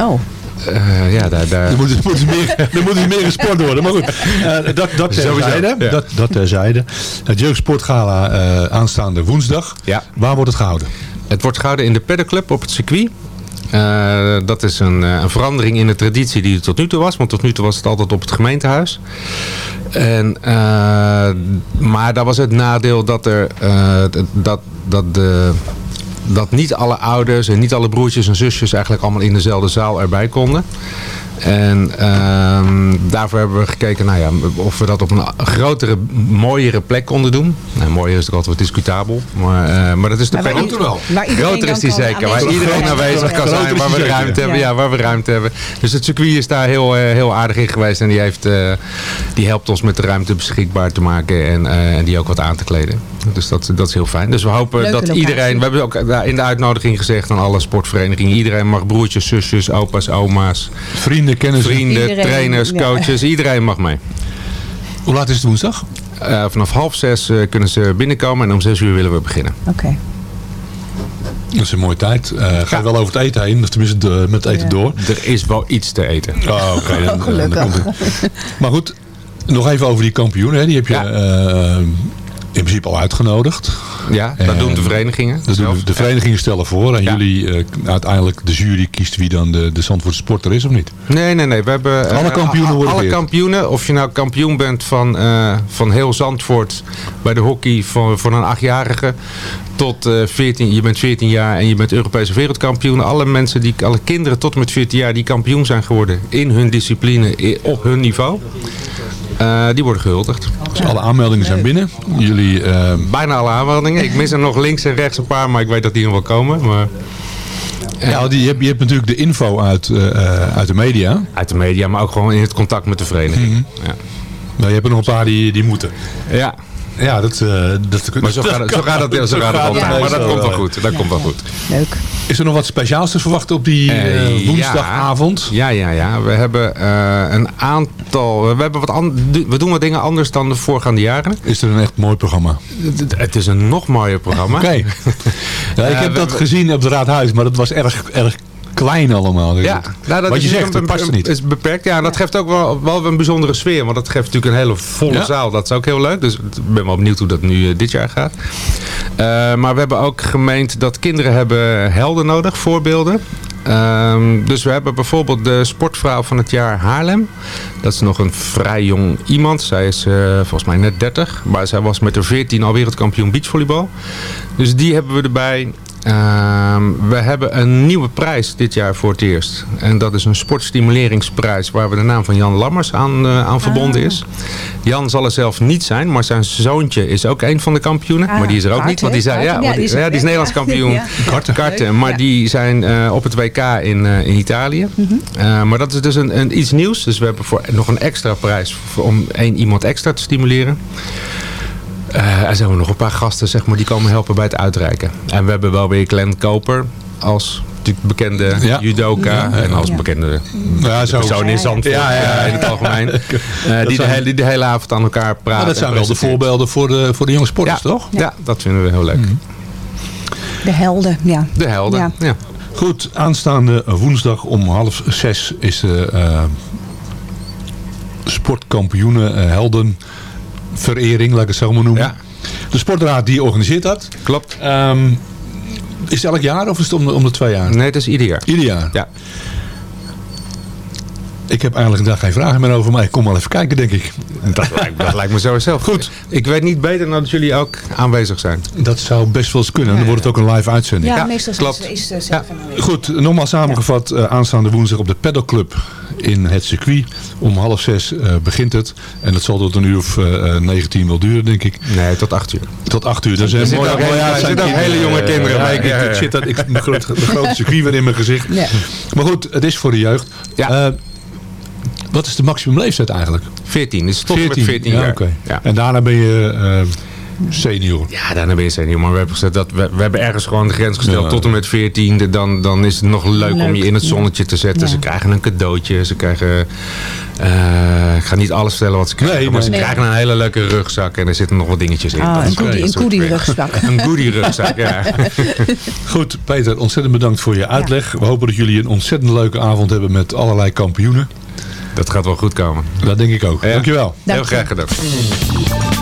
[SPEAKER 10] Oh.
[SPEAKER 12] Eh, ja, daar, daar...
[SPEAKER 8] Er moet, er moet meer, er moet meer gesport worden. Maar goed, eh, dat, dat terzijde.
[SPEAKER 12] Ja.
[SPEAKER 8] Dat, dat terzijde. Het Jeugdsportgala eh, aanstaande woensdag.
[SPEAKER 12] Ja.
[SPEAKER 8] Waar wordt het gehouden?
[SPEAKER 12] Het wordt gehouden in de Pedderclub op het circuit. Eh, dat is een, eh, een verandering in de traditie die er tot nu toe was. Want tot nu toe was het altijd op het gemeentehuis. En, eh, maar daar was het nadeel dat, er, dat, dat, de, dat niet alle ouders en niet alle broertjes en zusjes eigenlijk allemaal in dezelfde zaal erbij konden. En ehm, daarvoor hebben we gekeken nou ja, of we dat op een grotere, mooiere plek konden doen. Nou, mooier is natuurlijk altijd wat discutabel. Maar, eh, maar dat is de plek-
[SPEAKER 10] waar iedereen
[SPEAKER 12] Groter is die zeker. Waar iedereen aanwezig kan
[SPEAKER 8] Groter
[SPEAKER 12] zijn. Waar we ruimte hebben.
[SPEAKER 10] Ja.
[SPEAKER 12] Ja, waar we ruimte hebben. Dus het circuit is daar heel, eh, heel aardig in geweest. En die, heeft, eh, die helpt ons met de ruimte beschikbaar te maken. En, eh, en die ook wat aan te kleden. Dus dat, dat is heel fijn. Dus we hopen
[SPEAKER 10] Leuke
[SPEAKER 12] dat
[SPEAKER 10] locatie.
[SPEAKER 12] iedereen... We hebben ook in de uitnodiging gezegd aan alle sportverenigingen. Iedereen mag broertjes, zusjes, opa's, oma's.
[SPEAKER 8] Vrienden,
[SPEAKER 12] Vrienden,
[SPEAKER 10] Iedereen,
[SPEAKER 12] trainers,
[SPEAKER 10] ja.
[SPEAKER 12] coaches. Iedereen mag mee.
[SPEAKER 8] Hoe laat is het woensdag?
[SPEAKER 12] Eh, vanaf half zes eh, kunnen ze binnenkomen. En om zes uur willen we beginnen.
[SPEAKER 10] Oké.
[SPEAKER 8] Dat is een mooie tijd. Eh ga je wel over het eten heen? Of tenminste de- met het eten
[SPEAKER 10] Ja.
[SPEAKER 8] door?
[SPEAKER 12] Er is wel iets te eten.
[SPEAKER 8] Oh, oké.
[SPEAKER 10] gelukkig.
[SPEAKER 8] het. Maar goed, nog even over die kampioen. Hè. Die heb je
[SPEAKER 12] Ja.
[SPEAKER 8] In principe al uitgenodigd.
[SPEAKER 12] Ja, dat
[SPEAKER 8] En-
[SPEAKER 12] doen de verenigingen.
[SPEAKER 8] Dat doen de, de verenigingen stellen voor. En
[SPEAKER 12] Ja.
[SPEAKER 8] jullie, eh, uiteindelijk de jury kiest wie dan de, de Zandvoortse sporter is of niet?
[SPEAKER 12] Nee, nee, nee. We hebben, eh,
[SPEAKER 8] Alle kampioenen
[SPEAKER 12] a-
[SPEAKER 8] worden
[SPEAKER 12] Alle kampioenen. Of je nou kampioen bent van, eh, van heel Zandvoort bij de hockey van, van een achtjarige. Tot eh 14, je bent 14 jaar en je bent Europese wereldkampioen. Alle mensen, die, alle kinderen tot en met 14 jaar die kampioen zijn geworden in hun discipline, op hun niveau. Eh, die worden gehuldigd.
[SPEAKER 8] Dus alle aanmeldingen zijn binnen. Jullie, eh,
[SPEAKER 12] Bijna alle aanmeldingen. Ik mis er nog links en rechts een paar, maar ik weet dat die nog wel komen. Maar
[SPEAKER 8] ja, die, je, hebt, je hebt natuurlijk de info uit, eh, uit de media.
[SPEAKER 12] uit de media, maar ook gewoon in het contact met de vereniging.
[SPEAKER 8] Mhm.
[SPEAKER 12] ja.
[SPEAKER 8] Maar je hebt er nog een paar die, die moeten.
[SPEAKER 12] ja,
[SPEAKER 8] Ja, dat, eh, dat,
[SPEAKER 12] maar zo gaat het, zo gaat het, zo gaat het altijd.
[SPEAKER 10] Ja.
[SPEAKER 12] Maar dat komt wel
[SPEAKER 8] eh,
[SPEAKER 12] goed. Dat komt wel goed.
[SPEAKER 10] Leuk.
[SPEAKER 8] Is er nog wat speciaals te verwachten op die eh,
[SPEAKER 12] Eh,
[SPEAKER 8] woensdagavond?
[SPEAKER 12] Ja, ja, ja. We hebben eh, een aantal. We, hebben wat we doen wat dingen anders dan de voorgaande jaren.
[SPEAKER 8] Is er een echt mooi programma?
[SPEAKER 12] Het, het is een nog mooier programma.
[SPEAKER 8] Oké. ja, ik
[SPEAKER 12] Eh,
[SPEAKER 8] heb dat gezien op het Raadhuis, maar dat was erg, erg klein allemaal.
[SPEAKER 12] Ja, nou, dat
[SPEAKER 8] Wat
[SPEAKER 12] is
[SPEAKER 8] je zegt,
[SPEAKER 12] een-
[SPEAKER 8] dat past er niet.
[SPEAKER 12] is beperkt. Ja, en dat geeft ook wel, wel een bijzondere sfeer. Want dat geeft natuurlijk een hele volle
[SPEAKER 8] Ja.
[SPEAKER 12] zaal. Dat is ook heel leuk. Dus ik ben wel benieuwd hoe dat nu eh, dit jaar gaat. Eh, maar we hebben ook gemeend dat kinderen hebben helden nodig, voorbeelden. Ehm, dus we hebben bijvoorbeeld de sportvrouw van het jaar Haarlem. Dat is nog een vrij jong iemand. Zij is eh, volgens mij net 30. Maar zij was met de 14 al wereldkampioen beachvolleybal. Dus die hebben we erbij. Ehm, we hebben een nieuwe prijs dit jaar voor het eerst. En dat is een sportstimuleringsprijs waar we de naam van Jan Lammers aan, eh, aan verbonden is. Jan zal er zelf niet zijn, maar zijn zoontje is ook een van de kampioenen.
[SPEAKER 10] Ah,
[SPEAKER 12] maar die is er ook
[SPEAKER 10] Karten,
[SPEAKER 12] niet, want die, zei, ja, die,
[SPEAKER 10] is-
[SPEAKER 12] ja, die is Nederlands kampioen
[SPEAKER 10] Ja.
[SPEAKER 8] Karten.
[SPEAKER 12] karten. Maar die zijn eh, op het WK in, eh, in Italië.
[SPEAKER 10] Mhm.
[SPEAKER 12] Maar dat is dus een, een, iets nieuws. Dus we hebben voor nog een extra prijs om één iemand extra te stimuleren. Eh, en zo hebben we nog een paar gasten zeg maar, die komen helpen bij het uitreiken. En we hebben wel weer Glenn Koper als bekende
[SPEAKER 8] Ja.
[SPEAKER 12] judoka.
[SPEAKER 8] Ja.
[SPEAKER 12] En als
[SPEAKER 10] Ja.
[SPEAKER 12] bekende
[SPEAKER 8] Ja, zo.
[SPEAKER 12] persoon in Zandvoort
[SPEAKER 8] Ja, ja, ja.
[SPEAKER 12] eh, in het algemeen. Eh, die, de
[SPEAKER 8] zijn-
[SPEAKER 12] hele, die de hele avond aan elkaar praten.
[SPEAKER 8] Maar dat zijn wel de voorbeelden voor de, voor de jonge sporters,
[SPEAKER 12] Ja.
[SPEAKER 8] toch?
[SPEAKER 12] Ja, dat vinden we heel leuk.
[SPEAKER 10] De helden, ja.
[SPEAKER 12] De helden.
[SPEAKER 10] Ja.
[SPEAKER 12] Ja.
[SPEAKER 8] Goed, aanstaande woensdag om half zes is de eh sportkampioenen helden verering, laat ik het zo maar noemen.
[SPEAKER 12] Ja.
[SPEAKER 8] De sportraad die organiseert dat.
[SPEAKER 12] Klopt.
[SPEAKER 8] Ehm, is het elk jaar of is het om de, om de twee jaar?
[SPEAKER 12] Nee, het is ieder jaar.
[SPEAKER 8] Ieder jaar?
[SPEAKER 12] Ja.
[SPEAKER 8] Ik heb eigenlijk daar geen vragen meer over, maar ik kom wel even kijken, denk ik.
[SPEAKER 12] Dat lijkt, dat lijkt me sowieso goed. Ik weet niet beter dan dat jullie ook aanwezig zijn.
[SPEAKER 8] Dat zou best wel eens kunnen. Dan wordt het ook een live uitzending.
[SPEAKER 10] Ja,
[SPEAKER 12] Ja,
[SPEAKER 10] meestal
[SPEAKER 12] klopt.
[SPEAKER 10] is, zelf aanwezig.
[SPEAKER 8] Goed, nogmaals samengevat. eh, aanstaande woensdag op de Pedalclub in het circuit. Om half zes eh, begint het. En dat zal tot een uur of eh, eh, 19 wel duren, denk ik.
[SPEAKER 12] Nee, tot acht uur.
[SPEAKER 8] Tot acht uur. Dat is
[SPEAKER 12] Er
[SPEAKER 8] een
[SPEAKER 12] zitten ook hele- er jonge
[SPEAKER 8] Eh,
[SPEAKER 12] kinderen
[SPEAKER 8] ja,
[SPEAKER 12] bij.
[SPEAKER 8] ik,
[SPEAKER 12] Ja, ja,
[SPEAKER 8] ik
[SPEAKER 12] ja.
[SPEAKER 8] zit dat, ik, mijn groot, de grote circuit weer in mijn gezicht.
[SPEAKER 10] Ja.
[SPEAKER 8] Maar goed, het is voor de jeugd.
[SPEAKER 12] Ja.
[SPEAKER 8] Eh, wat is de maximum leeftijd eigenlijk?
[SPEAKER 12] 14, dus tot en met 14
[SPEAKER 8] ja,
[SPEAKER 12] jaar.
[SPEAKER 8] oké.
[SPEAKER 12] Ja.
[SPEAKER 8] En daarna ben je eh, senior.
[SPEAKER 12] Ja, daarna ben je senior. Maar we hebben, gezegd dat we, we hebben ergens gewoon de grens gesteld.
[SPEAKER 8] Ja.
[SPEAKER 12] Tot en met 14. Dan, dan is het nog leuk, om je in het
[SPEAKER 10] ja.
[SPEAKER 12] zonnetje te zetten.
[SPEAKER 10] Ja.
[SPEAKER 12] Ze krijgen een cadeautje. Ze krijgen... eh, ik ga niet alles vertellen wat ze krijgen.
[SPEAKER 8] Nee,
[SPEAKER 12] maar ze krijgen een hele leuke rugzak. En er zitten nog wat dingetjes in.
[SPEAKER 10] Ah, een goodie, rugzak.
[SPEAKER 12] Een goodie rugzak, ja.
[SPEAKER 8] Goed, Peter, ontzettend bedankt voor je uitleg. We hopen dat jullie een ontzettend leuke avond hebben met allerlei kampioenen.
[SPEAKER 12] Dat gaat wel goed komen.
[SPEAKER 8] Dat denk ik ook.
[SPEAKER 12] Ja.
[SPEAKER 8] Dankjewel.
[SPEAKER 12] Heel
[SPEAKER 10] Dank je.
[SPEAKER 12] graag gedaan.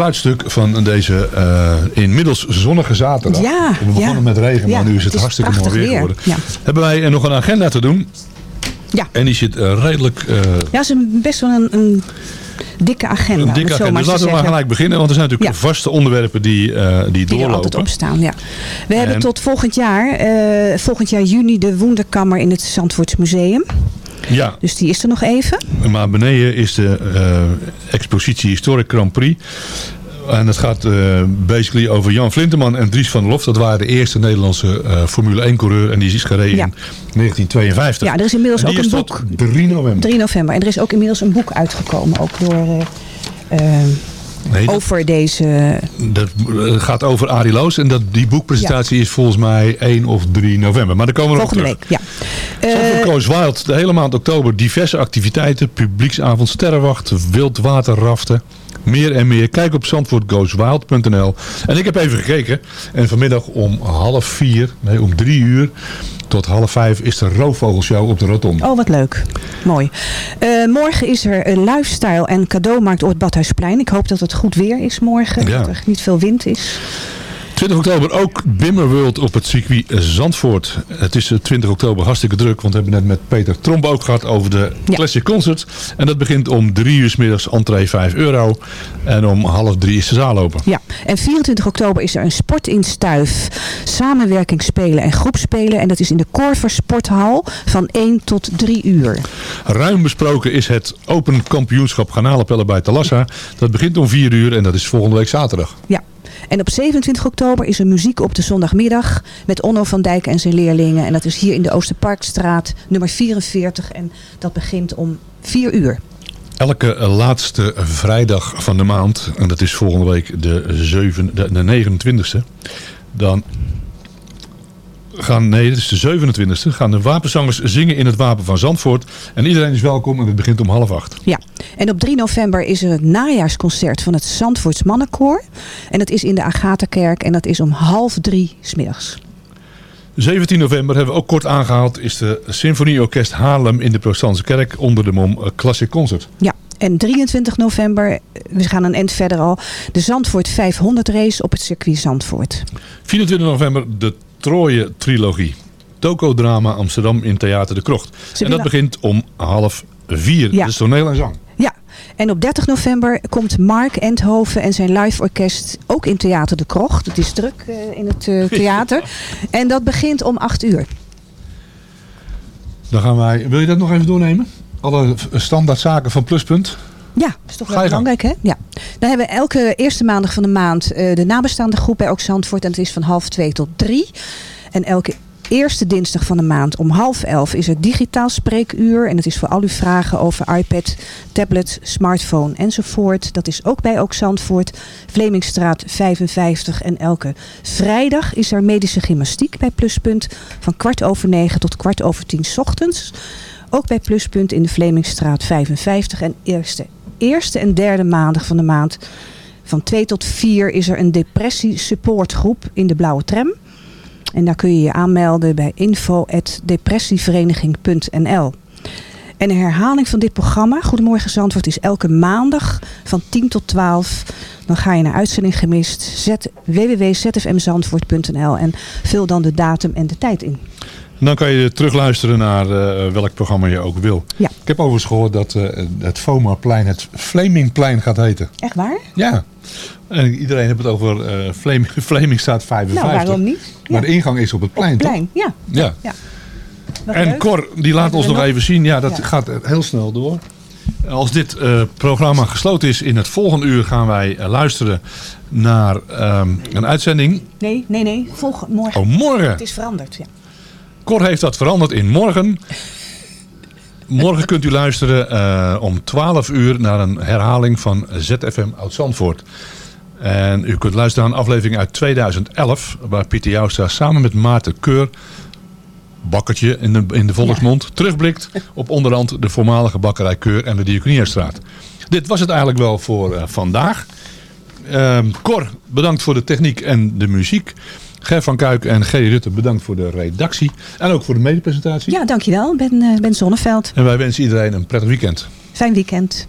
[SPEAKER 8] Sluitstuk van deze eh, inmiddels zonnige zaterdag.
[SPEAKER 10] Ja,
[SPEAKER 8] We begonnen
[SPEAKER 10] ja.
[SPEAKER 8] met regen, maar
[SPEAKER 10] Ja,
[SPEAKER 8] nu is het,
[SPEAKER 10] het is
[SPEAKER 8] hartstikke mooi weer
[SPEAKER 10] weer.
[SPEAKER 8] geworden. Hebben wij eh, nog een agenda te doen.
[SPEAKER 10] Ja.
[SPEAKER 8] En die zit eh, redelijk eh,
[SPEAKER 10] Ja, is een, best wel een, een dikke agenda.
[SPEAKER 8] een dikke agenda. Dus
[SPEAKER 10] te
[SPEAKER 8] laten we maar gelijk beginnen. Want er zijn natuurlijk
[SPEAKER 10] Ja.
[SPEAKER 8] vaste onderwerpen die, eh, die,
[SPEAKER 10] Die
[SPEAKER 8] doorlopen.
[SPEAKER 10] altijd op staan, ja. We hebben
[SPEAKER 8] En-
[SPEAKER 10] tot volgend jaar, volgend jaar juni de Wonderkammer in het Zandvoorts Museum.
[SPEAKER 8] Ja,
[SPEAKER 10] Dus die is er nog even.
[SPEAKER 8] maar beneden is de expositie Historic Grand Prix. En het gaat eh, basically over Jan Flinteman en Dries van der Lof. Dat waren de eerste Nederlandse eh, Formule 1 coureur. En die is gereden
[SPEAKER 10] Ja.
[SPEAKER 8] in 1952.
[SPEAKER 10] Ja, er is inmiddels ook
[SPEAKER 8] is
[SPEAKER 10] een boek.
[SPEAKER 8] 3 november.
[SPEAKER 10] 3 november. En er is ook inmiddels een boek uitgekomen. Ook door... eh,
[SPEAKER 8] dat-
[SPEAKER 10] over deze...
[SPEAKER 8] Dat eh, gaat over Arie Loos. En dat, die boekpresentatie is volgens mij 1 of 3 november. Maar daar komen we nog
[SPEAKER 10] Volgende
[SPEAKER 8] terug.
[SPEAKER 10] week, ja.
[SPEAKER 8] Zandvoort
[SPEAKER 10] Eh,
[SPEAKER 8] Wild, de hele maand oktober diverse activiteiten. Publieksavond, sterrenwacht, wildwaterraften. Meer en meer. Kijk op zandvoortgoeswild.nl En ik heb even gekeken. En vanmiddag om half vier, nee om drie uur tot half vijf is de roofvogelshow op de Rotonde.
[SPEAKER 10] Oh, wat leuk. Mooi. Eh, morgen is er een lifestyle en cadeaumarkt op het Badhuisplein. Ik hoop dat het goed weer is morgen.
[SPEAKER 8] Ja.
[SPEAKER 10] Dat er niet veel wind is.
[SPEAKER 8] 20 oktober ook Bimmer World op het circuit Zandvoort. Het is eh, 20 oktober hartstikke druk, want we hebben net met Peter Tromp ook gehad over de Classic Concert. En dat begint om 3 uur 's middags, entree 5 euro. En om half drie is de zaal open.
[SPEAKER 10] Ja, en 24 oktober is er een sport in Stuif. Samenwerking spelen en groepspelen. En dat is in de Corver Sporthal van 1 tot 3 uur.
[SPEAKER 8] Ruim besproken is het Open Kampioenschap Garnalenpellen bij Talassa. Dat begint om 4 uur en dat is volgende week zaterdag.
[SPEAKER 10] Ja. En op 27 oktober is er muziek op de zondagmiddag met Onno van Dijk en zijn leerlingen. En dat is hier in de Oosterparkstraat nummer 44. En dat begint om 4 uur.
[SPEAKER 8] Elke eh, laatste vrijdag van de maand, en dat is volgende week de, 7, de, de 29e, dan gaan, nee, dat is de 27e, gaan de wapenzangers zingen in het Wapen van Zandvoort. En iedereen is welkom en het begint om half acht.
[SPEAKER 10] Ja, en op 3 november is er het najaarsconcert van het Zandvoorts Mannenkoor. En dat is in de Agatha-kerk en dat is om half drie smiddags.
[SPEAKER 8] 17 november hebben we ook kort aangehaald, is de Symfonieorkest Haarlem in de Protestantse Kerk onder de mom eh, Classic Concert.
[SPEAKER 10] Ja, en 23 november, we gaan een end verder al, de Zandvoort 500 race op het circuit Zandvoort.
[SPEAKER 8] 24 november de Troje trilogie. Tokodrama Amsterdam in Theater de Krocht. en dat begint om half vier.
[SPEAKER 10] Ja.
[SPEAKER 8] Is toneel en zang.
[SPEAKER 10] Ja, en op 30 november komt Mark Endhoven en zijn live orkest ook in Theater de Krocht. Het is druk eh, in het eh, theater. En dat begint om 8 uur.
[SPEAKER 8] Dan gaan wij, wil je dat nog even doornemen? Alle standaard zaken van Pluspunt.
[SPEAKER 10] Ja, dat is toch wel belangrijk, hè? Ja. Dan hebben we elke eerste maandag van de maand eh, de nabestaande groep bij Ook Zandvoort. En het is van half twee tot drie. En elke eerste dinsdag van de maand om half elf is er digitaal spreekuur. En dat is voor al uw vragen over iPad, tablet, smartphone enzovoort. Dat is ook bij Ook Zandvoort, Vlemingstraat 55. En elke vrijdag is er medische gymnastiek bij Pluspunt. Van kwart over negen tot kwart over tien 's ochtends. Ook bij Pluspunt in de Vlemingstraat 55. En eerste, eerste en derde maandag van de maand van 2 tot 4 is er een depressie supportgroep in de blauwe tram. En daar kun je je aanmelden bij info.depressievereniging.nl. En een herhaling van dit programma, Goedemorgen Zandvoort, is elke maandag van 10 tot 12. Dan ga je naar uitzending gemist, www.zfmzandvoort.nl en vul dan de datum en de tijd in.
[SPEAKER 8] En dan kan je terugluisteren naar eh, welk programma je ook wil.
[SPEAKER 10] Ja.
[SPEAKER 8] Ik heb overigens gehoord dat eh, het Fomaplein het Flemingplein gaat heten.
[SPEAKER 10] Echt waar?
[SPEAKER 8] Ja. En iedereen heeft het over eh Fleming, Flemingstraat 55.
[SPEAKER 10] Nou, waarom niet?
[SPEAKER 8] Maar de ingang is op het plein, toch?
[SPEAKER 10] Plein, ja.
[SPEAKER 8] Ja.
[SPEAKER 10] ja.
[SPEAKER 8] En
[SPEAKER 10] leuk.
[SPEAKER 8] Cor, die laat ons nog
[SPEAKER 10] nog?
[SPEAKER 8] even zien. Ja, dat
[SPEAKER 10] Ja.
[SPEAKER 8] gaat heel snel door. Als dit programma gesloten is in het volgende uur gaan wij luisteren naar ehm, een uitzending.
[SPEAKER 10] Nee, nee, nee. Morgen.
[SPEAKER 8] Oh, morgen.
[SPEAKER 10] Het is veranderd, ja.
[SPEAKER 8] Cor heeft dat veranderd in morgen. Morgen kunt u luisteren eh, om 12 uur naar een herhaling van ZFM Oud-Zandvoort. En u kunt luisteren naar een aflevering uit 2011... waar Pieter Joustra samen met Maarten Keur... bakkertje in de, in de volksmond... terugblikt op onderhand de voormalige bakkerij Keur en de Diakoniestraat. Dit was het eigenlijk wel voor eh, vandaag. Ehm, Cor, bedankt voor de techniek en de muziek. Ger van Kuik en G. Rutte, bedankt voor de redactie. En ook voor de medepresentatie.
[SPEAKER 10] Ja, dankjewel. Ben, eh, ben Zonneveld.
[SPEAKER 8] En wij wensen iedereen een prettig weekend.
[SPEAKER 10] Fijn weekend.